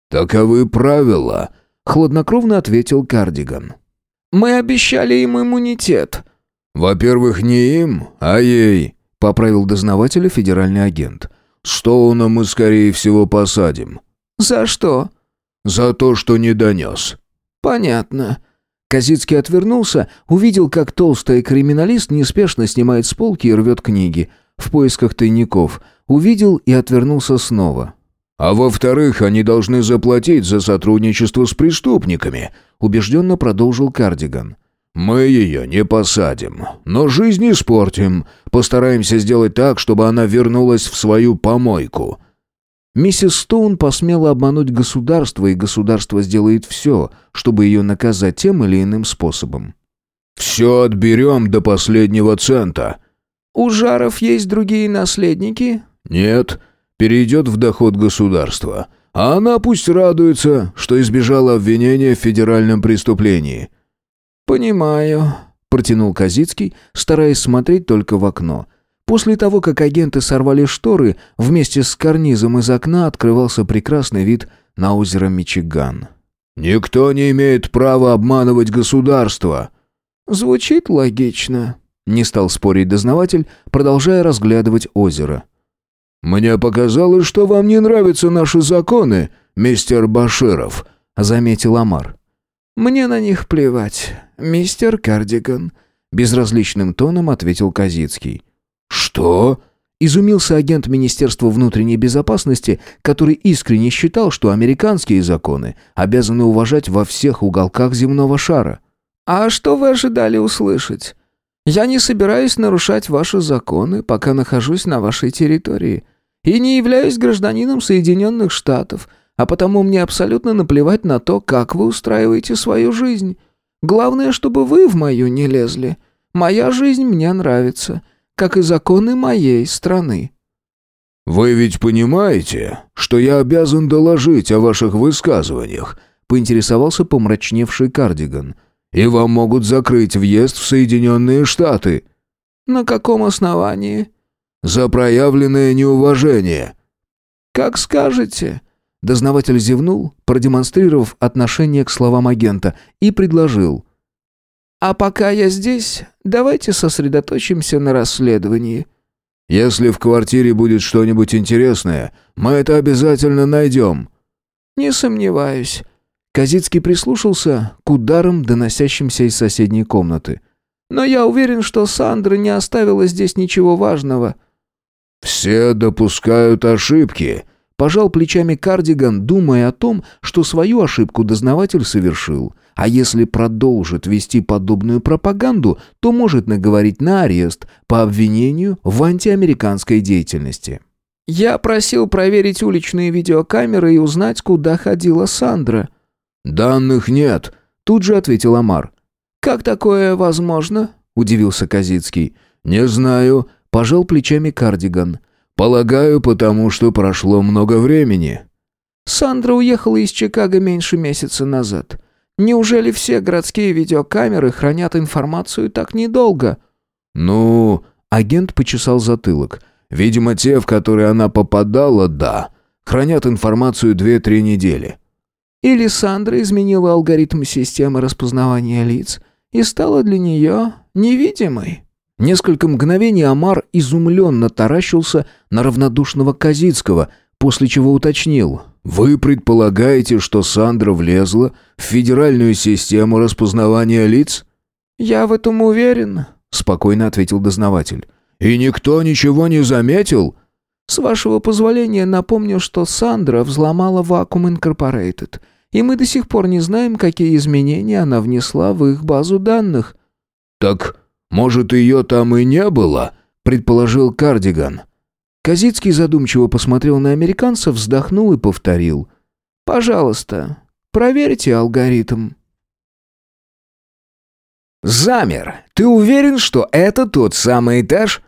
«Таковы правила», — хладнокровно ответил Кардиган. «Мы обещали им иммунитет». «Во-первых, не им, а ей», — поправил дознавателя федеральный агент. «Стоуна мы, скорее всего, посадим». «За что?» «За то, что не донес». «Понятно. Казицкий отвернулся, увидел, как толстый криминалист неспешно снимает с полки и рвет книги. В поисках тайников. Увидел и отвернулся снова. «А во-вторых, они должны заплатить за сотрудничество с преступниками», убежденно продолжил Кардиган. «Мы ее не посадим, но жизнь испортим. Постараемся сделать так, чтобы она вернулась в свою помойку. Миссис Стоун посмела обмануть государство, и государство сделает все, чтобы ее наказать тем или иным способом. «Все отберем до последнего цента». «У Жаров есть другие наследники?» «Нет, перейдет в доход государства. А она пусть радуется, что избежала обвинения в федеральном преступлении». «Понимаю», — протянул Казицкий, стараясь смотреть только в окно. После того, как агенты сорвали шторы, вместе с карнизом из окна открывался прекрасный вид на озеро Мичиган. «Никто не имеет права обманывать государство». «Звучит логично», — не стал спорить дознаватель, продолжая разглядывать озеро. «Мне показалось, что вам не нравятся наши законы, мистер Баширов», — заметил Амар. «Мне на них плевать, мистер Кардиган», — безразличным тоном ответил Казицкий. «Что?» – изумился агент Министерства внутренней безопасности, который искренне считал, что американские законы обязаны уважать во всех уголках земного шара. «А что вы ожидали услышать? Я не собираюсь нарушать ваши законы, пока нахожусь на вашей территории, и не являюсь гражданином Соединенных Штатов, а потому мне абсолютно наплевать на то, как вы устраиваете свою жизнь. Главное, чтобы вы в мою не лезли. Моя жизнь мне нравится» как и законы моей страны». «Вы ведь понимаете, что я обязан доложить о ваших высказываниях?» — поинтересовался помрачневший кардиган. «И вам могут закрыть въезд в Соединенные Штаты». «На каком основании?» «За проявленное неуважение». «Как скажете». Дознаватель зевнул, продемонстрировав отношение к словам агента, и предложил. А пока я здесь, давайте сосредоточимся на расследовании». «Если в квартире будет что-нибудь интересное, мы это обязательно найдем». «Не сомневаюсь». Казицкий прислушался к ударам, доносящимся из соседней комнаты. «Но я уверен, что Сандра не оставила здесь ничего важного». «Все допускают ошибки», — пожал плечами кардиган, думая о том, что свою ошибку дознаватель совершил — а если продолжит вести подобную пропаганду, то может наговорить на арест по обвинению в антиамериканской деятельности. «Я просил проверить уличные видеокамеры и узнать, куда ходила Сандра». «Данных нет», — тут же ответил Амар. «Как такое возможно?» — удивился Казицкий. «Не знаю», — пожал плечами Кардиган. «Полагаю, потому что прошло много времени». «Сандра уехала из Чикаго меньше месяца назад. Неужели все городские видеокамеры хранят информацию так недолго?» «Ну...» — агент почесал затылок. «Видимо, те, в которые она попадала, да. Хранят информацию две-три недели». Или Сандра изменила алгоритм системы распознавания лиц и стала для нее невидимой. Несколько мгновений Амар изумленно таращился на равнодушного Казицкого, после чего уточнил. «Вы предполагаете, что Сандра влезла в федеральную систему распознавания лиц?» «Я в этом уверен», — спокойно ответил дознаватель. «И никто ничего не заметил?» «С вашего позволения напомню, что Сандра взломала Vacuum Incorporated, и мы до сих пор не знаем, какие изменения она внесла в их базу данных». «Так, может, ее там и не было?» — предположил Кардиган. Казицкий задумчиво посмотрел на американца, вздохнул и повторил. «Пожалуйста, проверьте алгоритм». «Замер! Ты уверен, что это тот самый этаж?»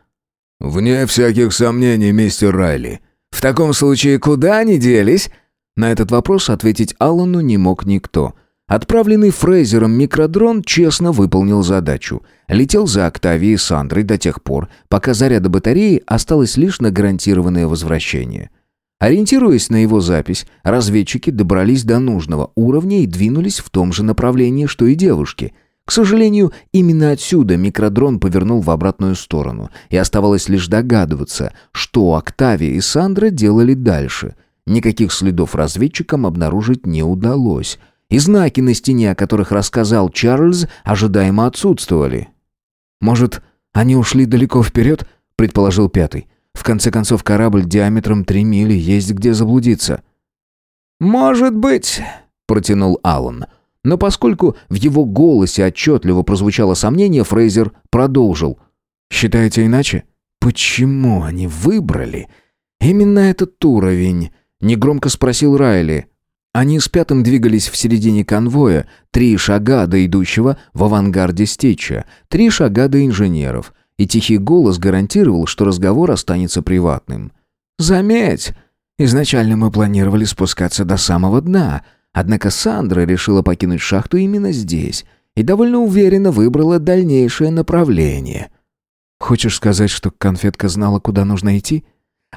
«Вне всяких сомнений, мистер Райли. В таком случае куда они делись?» На этот вопрос ответить Аллану не мог никто. Отправленный Фрейзером микродрон честно выполнил задачу. Летел за Октавией и Сандрой до тех пор, пока заряда батареи осталось лишь на гарантированное возвращение. Ориентируясь на его запись, разведчики добрались до нужного уровня и двинулись в том же направлении, что и девушки – к сожалению, именно отсюда микродрон повернул в обратную сторону, и оставалось лишь догадываться, что Октавия и Сандра делали дальше. Никаких следов разведчикам обнаружить не удалось. И знаки на стене, о которых рассказал Чарльз, ожидаемо отсутствовали. «Может, они ушли далеко вперед?» — предположил пятый. «В конце концов, корабль диаметром три мили, есть где заблудиться». «Может быть», — протянул Аллан. Но поскольку в его голосе отчетливо прозвучало сомнение, Фрейзер продолжил. «Считаете иначе? Почему они выбрали именно этот уровень?» Негромко спросил Райли. Они с пятым двигались в середине конвоя, три шага до идущего в авангарде стеча, три шага до инженеров, и тихий голос гарантировал, что разговор останется приватным. «Заметь, изначально мы планировали спускаться до самого дна», Однако Сандра решила покинуть шахту именно здесь и довольно уверенно выбрала дальнейшее направление. «Хочешь сказать, что конфетка знала, куда нужно идти?»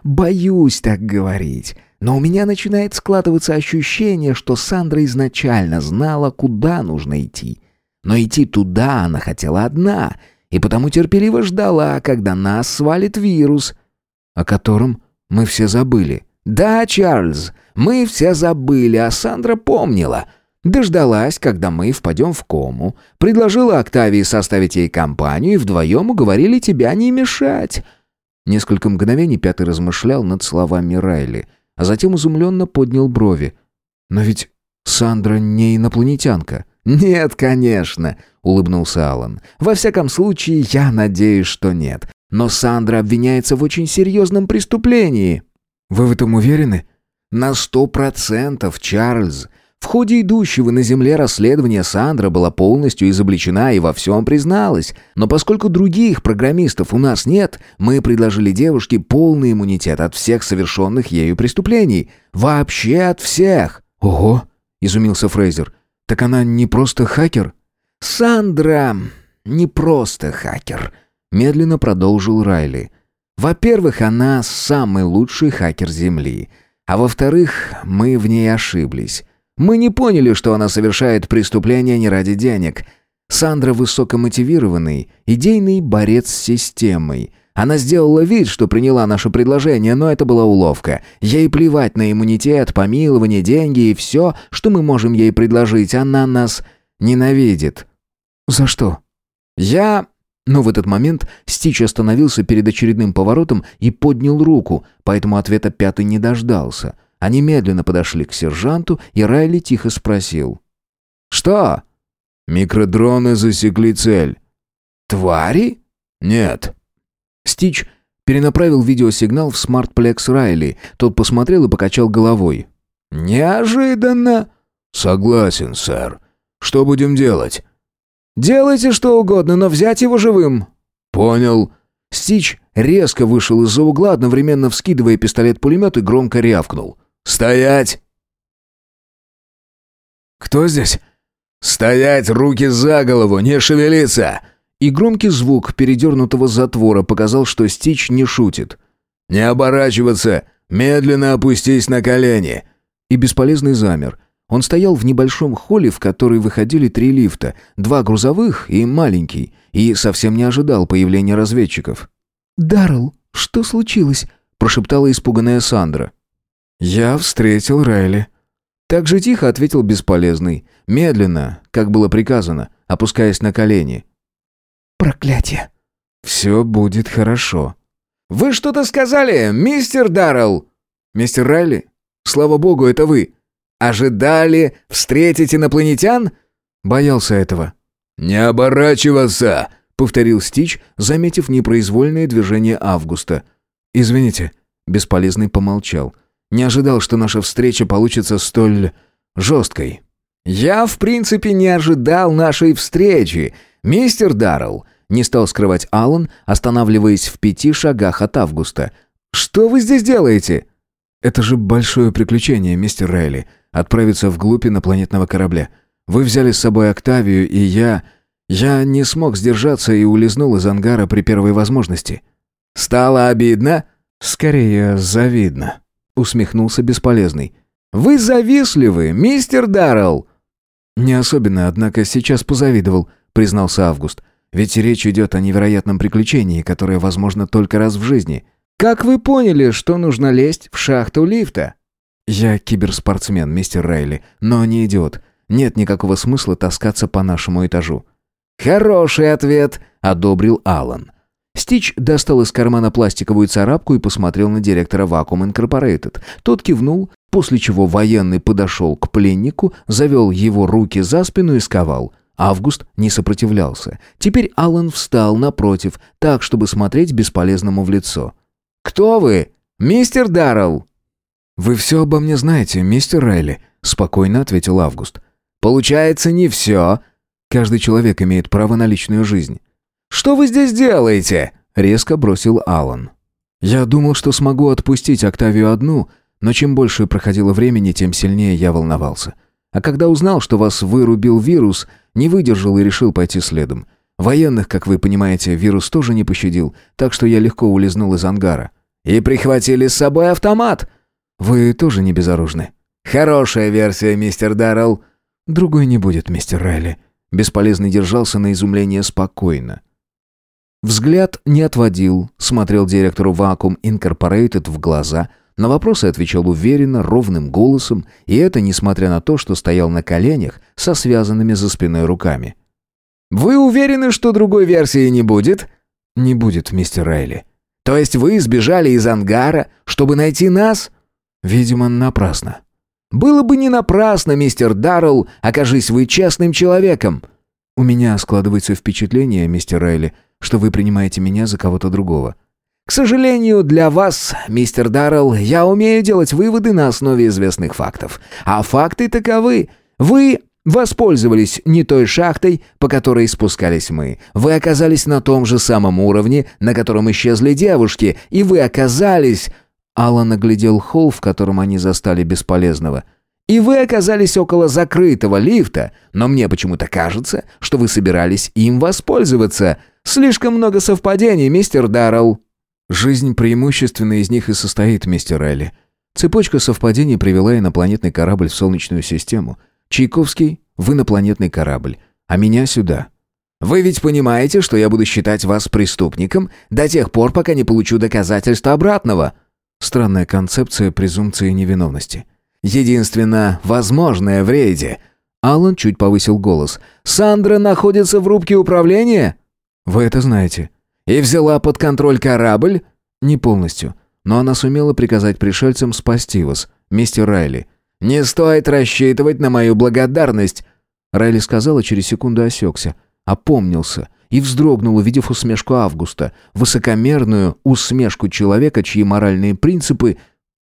«Боюсь так говорить, но у меня начинает складываться ощущение, что Сандра изначально знала, куда нужно идти. Но идти туда она хотела одна, и потому терпеливо ждала, когда нас свалит вирус, о котором мы все забыли». «Да, Чарльз, мы все забыли, а Сандра помнила. Дождалась, когда мы впадем в кому, предложила Октавии составить ей компанию и вдвоем уговорили тебя не мешать». Несколько мгновений Пятый размышлял над словами Райли, а затем изумленно поднял брови. «Но ведь Сандра не инопланетянка». «Нет, конечно», — улыбнулся Алан. «Во всяком случае, я надеюсь, что нет. Но Сандра обвиняется в очень серьезном преступлении». «Вы в этом уверены?» «На сто процентов, Чарльз. В ходе идущего на Земле расследования Сандра была полностью изобличена и во всем призналась. Но поскольку других программистов у нас нет, мы предложили девушке полный иммунитет от всех совершенных ею преступлений. Вообще от всех!» «Ого!» — изумился Фрейзер. «Так она не просто хакер?» «Сандра не просто хакер», — медленно продолжил Райли. Во-первых, она самый лучший хакер Земли. А во-вторых, мы в ней ошиблись. Мы не поняли, что она совершает преступление не ради денег. Сандра высокомотивированный, идейный борец с системой. Она сделала вид, что приняла наше предложение, но это была уловка. Ей плевать на иммунитет, помилование, деньги и все, что мы можем ей предложить. Она нас ненавидит. «За что?» «Я но в этот момент Стич остановился перед очередным поворотом и поднял руку, поэтому ответа пятый не дождался. Они медленно подошли к сержанту, и Райли тихо спросил. «Что?» «Микродроны засекли цель». «Твари?» «Нет». Стич перенаправил видеосигнал в смартплекс Райли. Тот посмотрел и покачал головой. «Неожиданно!» «Согласен, сэр. Что будем делать?» «Делайте что угодно, но взять его живым». «Понял». Стич резко вышел из-за угла, одновременно вскидывая пистолет-пулемет и громко рявкнул. «Стоять!» «Кто здесь?» «Стоять! Руки за голову! Не шевелиться!» И громкий звук передернутого затвора показал, что Стич не шутит. «Не оборачиваться! Медленно опустись на колени!» И бесполезный замер. Он стоял в небольшом холле, в который выходили три лифта, два грузовых и маленький, и совсем не ожидал появления разведчиков. «Даррелл, что случилось?» – прошептала испуганная Сандра. «Я встретил Райли». Так же тихо ответил бесполезный, медленно, как было приказано, опускаясь на колени. «Проклятие!» «Все будет хорошо». «Вы что-то сказали, мистер Даррелл?» «Мистер Райли? Слава богу, это вы!» «Ожидали встретить инопланетян?» Боялся этого. «Не оборачиваться!» — повторил Стич, заметив непроизвольное движение Августа. «Извините». Бесполезный помолчал. «Не ожидал, что наша встреча получится столь... жесткой». «Я, в принципе, не ожидал нашей встречи, мистер Даррелл», — не стал скрывать Аллан, останавливаясь в пяти шагах от Августа. «Что вы здесь делаете?» «Это же большое приключение, мистер Райли отправиться вглубь инопланетного корабля. Вы взяли с собой Октавию, и я... Я не смог сдержаться и улизнул из ангара при первой возможности. «Стало обидно?» «Скорее, завидно», — усмехнулся бесполезный. «Вы завистливы, мистер Даррелл!» «Не особенно, однако сейчас позавидовал», — признался Август. «Ведь речь идет о невероятном приключении, которое возможно только раз в жизни». «Как вы поняли, что нужно лезть в шахту лифта?» «Я киберспортсмен, мистер Райли, но не идиот. Нет никакого смысла таскаться по нашему этажу». «Хороший ответ», — одобрил Алан. Стич достал из кармана пластиковую царапку и посмотрел на директора Vacuum Incorporated. Тот кивнул, после чего военный подошел к пленнику, завел его руки за спину и сковал. Август не сопротивлялся. Теперь Алан встал напротив, так, чтобы смотреть бесполезному в лицо. «Кто вы? Мистер Даррелл?» «Вы все обо мне знаете, мистер Райли», — спокойно ответил Август. «Получается, не все. Каждый человек имеет право на личную жизнь». «Что вы здесь делаете?» — резко бросил Алан. «Я думал, что смогу отпустить Октавию одну, но чем больше проходило времени, тем сильнее я волновался. А когда узнал, что вас вырубил вирус, не выдержал и решил пойти следом. Военных, как вы понимаете, вирус тоже не пощадил, так что я легко улизнул из ангара». «И прихватили с собой автомат?» Вы тоже не безоружны. Хорошая версия, мистер Даррелл. Другой не будет, мистер Райли. Бесполезный держался на изумление спокойно. Взгляд не отводил, смотрел директору Vacuum Incorporated в глаза, на вопросы отвечал уверенно, ровным голосом, и это несмотря на то, что стоял на коленях со связанными за спиной руками. «Вы уверены, что другой версии не будет?» «Не будет, мистер Райли». «То есть вы сбежали из ангара, чтобы найти нас?» Видимо, напрасно. Было бы не напрасно, мистер Даррелл, окажись вы честным человеком. У меня складывается впечатление, мистер Райли, что вы принимаете меня за кого-то другого. К сожалению, для вас, мистер Даррелл, я умею делать выводы на основе известных фактов. А факты таковы. Вы воспользовались не той шахтой, по которой спускались мы. Вы оказались на том же самом уровне, на котором исчезли девушки, и вы оказались Алан оглядел холл, в котором они застали бесполезного. «И вы оказались около закрытого лифта, но мне почему-то кажется, что вы собирались им воспользоваться. Слишком много совпадений, мистер Даррелл». «Жизнь преимущественно из них и состоит, мистер Элли. Цепочка совпадений привела инопланетный корабль в Солнечную систему. Чайковский в инопланетный корабль, а меня сюда». «Вы ведь понимаете, что я буду считать вас преступником до тех пор, пока не получу доказательства обратного?» Странная концепция презумпции невиновности. Единственно возможное в рейде. Алан чуть повысил голос. Сандра находится в рубке управления? Вы это знаете. И взяла под контроль корабль? Не полностью. Но она сумела приказать пришельцам спасти вас, мистер Райли. Не стоит рассчитывать на мою благодарность. Райли сказал, и через секунду осекся. Опомнился и вздрогнул, увидев усмешку Августа, высокомерную усмешку человека, чьи моральные принципы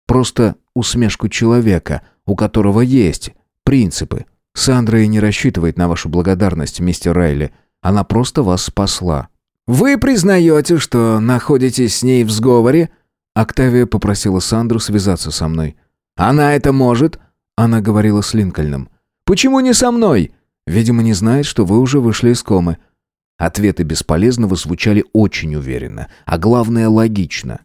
просто усмешку человека, у которого есть принципы. Сандра и не рассчитывает на вашу благодарность, мистер Райли. Она просто вас спасла. Вы признаете, что находитесь с ней в сговоре? Октавия попросила Сандру связаться со мной. Она это может? Она говорила с Линкольном. Почему не со мной? Видимо, не знает, что вы уже вышли из комы. Ответы бесполезного звучали очень уверенно, а главное логично.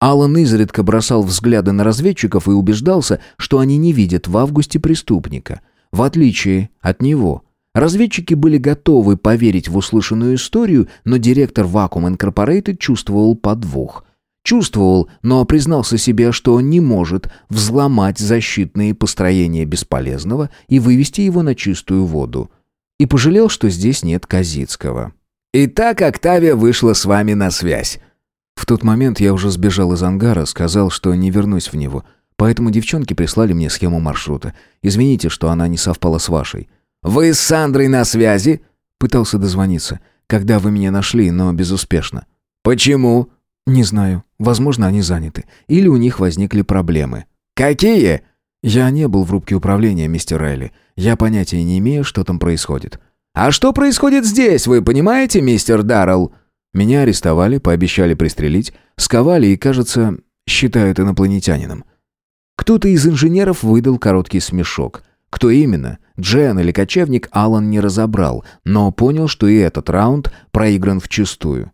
Алан изредка бросал взгляды на разведчиков и убеждался, что они не видят в августе преступника. В отличие от него, разведчики были готовы поверить в услышанную историю, но директор Vacuum Incorporated чувствовал подвох. Чувствовал, но признался себе, что он не может взломать защитные построения бесполезного и вывести его на чистую воду. И пожалел, что здесь нет Казицкого. «Итак, Октавия вышла с вами на связь. В тот момент я уже сбежал из ангара, сказал, что не вернусь в него. Поэтому девчонки прислали мне схему маршрута. Извините, что она не совпала с вашей. «Вы с Сандрой на связи?» Пытался дозвониться. Когда вы меня нашли, но безуспешно. «Почему?» «Не знаю. Возможно, они заняты. Или у них возникли проблемы». «Какие?» «Я не был в рубке управления, мистер Райли. Я понятия не имею, что там происходит». «А что происходит здесь, вы понимаете, мистер Даррелл?» Меня арестовали, пообещали пристрелить, сковали и, кажется, считают инопланетянином. Кто-то из инженеров выдал короткий смешок. Кто именно, Джен или кочевник, Алан не разобрал, но понял, что и этот раунд проигран вчистую.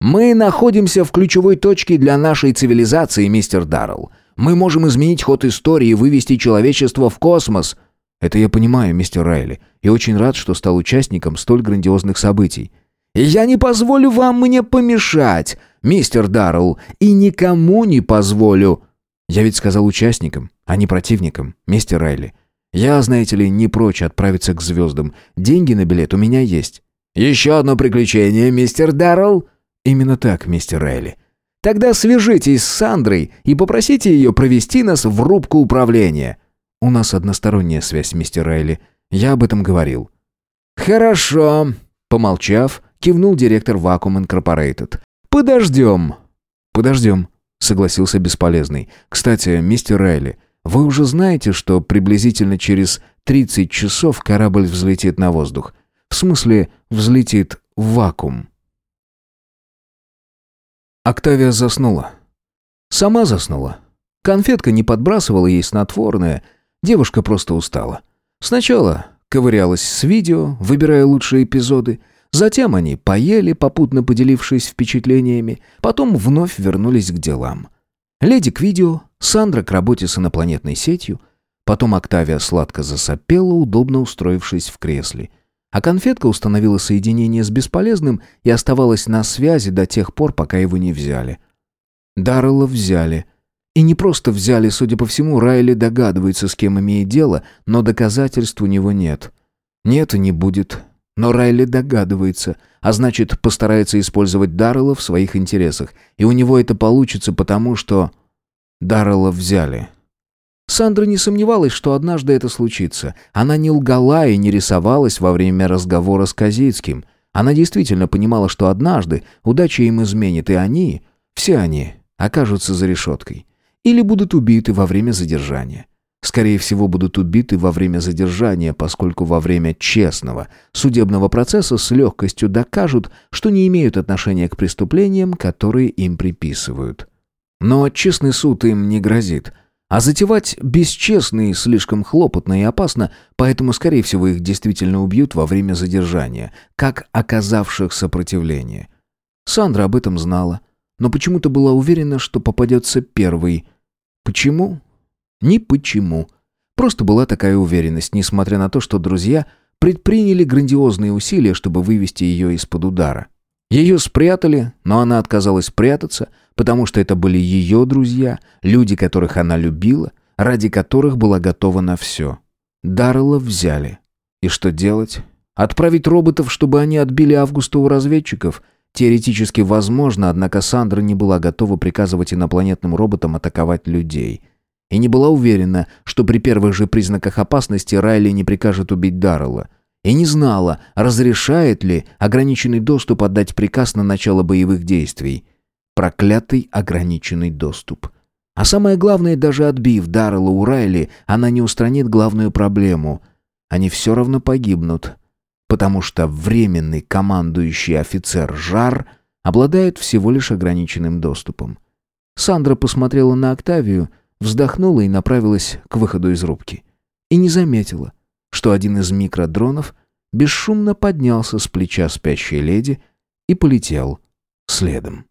«Мы находимся в ключевой точке для нашей цивилизации, мистер Даррелл. Мы можем изменить ход истории и вывести человечество в космос». «Это я понимаю, мистер Райли, и очень рад, что стал участником столь грандиозных событий. «Я не позволю вам мне помешать, мистер Даррелл, и никому не позволю». Я ведь сказал участникам, а не противникам, мистер Райли. Я, знаете ли, не прочь отправиться к звездам. Деньги на билет у меня есть. «Еще одно приключение, мистер Даррелл?» «Именно так, мистер Райли». «Тогда свяжитесь с Сандрой и попросите ее провести нас в рубку управления». «У нас односторонняя связь, мистер Райли. Я об этом говорил». «Хорошо». Помолчав, кивнул директор Vacuum Incorporated. «Подождем». «Подождем», — согласился Бесполезный. «Кстати, мистер Райли, вы уже знаете, что приблизительно через 30 часов корабль взлетит на воздух? В смысле, взлетит в вакуум?» Октавия заснула. Сама заснула. Конфетка не подбрасывала ей снотворное. Девушка просто устала. Сначала ковырялась с видео, выбирая лучшие эпизоды, Затем они поели, попутно поделившись впечатлениями, потом вновь вернулись к делам. Леди к видео, Сандра к работе с инопланетной сетью, потом Октавия сладко засопела, удобно устроившись в кресле. А конфетка установила соединение с бесполезным и оставалась на связи до тех пор, пока его не взяли. Даррелла взяли. И не просто взяли, судя по всему, Райли догадывается, с кем имеет дело, но доказательств у него нет. Нет и не будет. Но Райли догадывается, а значит, постарается использовать Даррелла в своих интересах. И у него это получится потому, что... Даррелла взяли. Сандра не сомневалась, что однажды это случится. Она не лгала и не рисовалась во время разговора с Казицким. Она действительно понимала, что однажды удача им изменит, и они, все они, окажутся за решеткой. Или будут убиты во время задержания. Скорее всего, будут убиты во время задержания, поскольку во время честного судебного процесса с легкостью докажут, что не имеют отношения к преступлениям, которые им приписывают. Но честный суд им не грозит. А затевать бесчестный слишком хлопотно и опасно, поэтому, скорее всего, их действительно убьют во время задержания, как оказавших сопротивление. Сандра об этом знала, но почему-то была уверена, что попадется первый. Почему? Ни почему. Просто была такая уверенность, несмотря на то, что друзья предприняли грандиозные усилия, чтобы вывести ее из-под удара. Ее спрятали, но она отказалась прятаться, потому что это были ее друзья, люди, которых она любила, ради которых была готова на все. Даррелла взяли. И что делать? Отправить роботов, чтобы они отбили Августа у разведчиков? Теоретически возможно, однако Сандра не была готова приказывать инопланетным роботам атаковать людей – и не была уверена, что при первых же признаках опасности Райли не прикажет убить Даррелла. И не знала, разрешает ли ограниченный доступ отдать приказ на начало боевых действий. Проклятый ограниченный доступ. А самое главное, даже отбив Даррелла у Райли, она не устранит главную проблему. Они все равно погибнут. Потому что временный командующий офицер Жар обладает всего лишь ограниченным доступом. Сандра посмотрела на Октавию, вздохнула и направилась к выходу из рубки. И не заметила, что один из микродронов бесшумно поднялся с плеча спящей леди и полетел следом.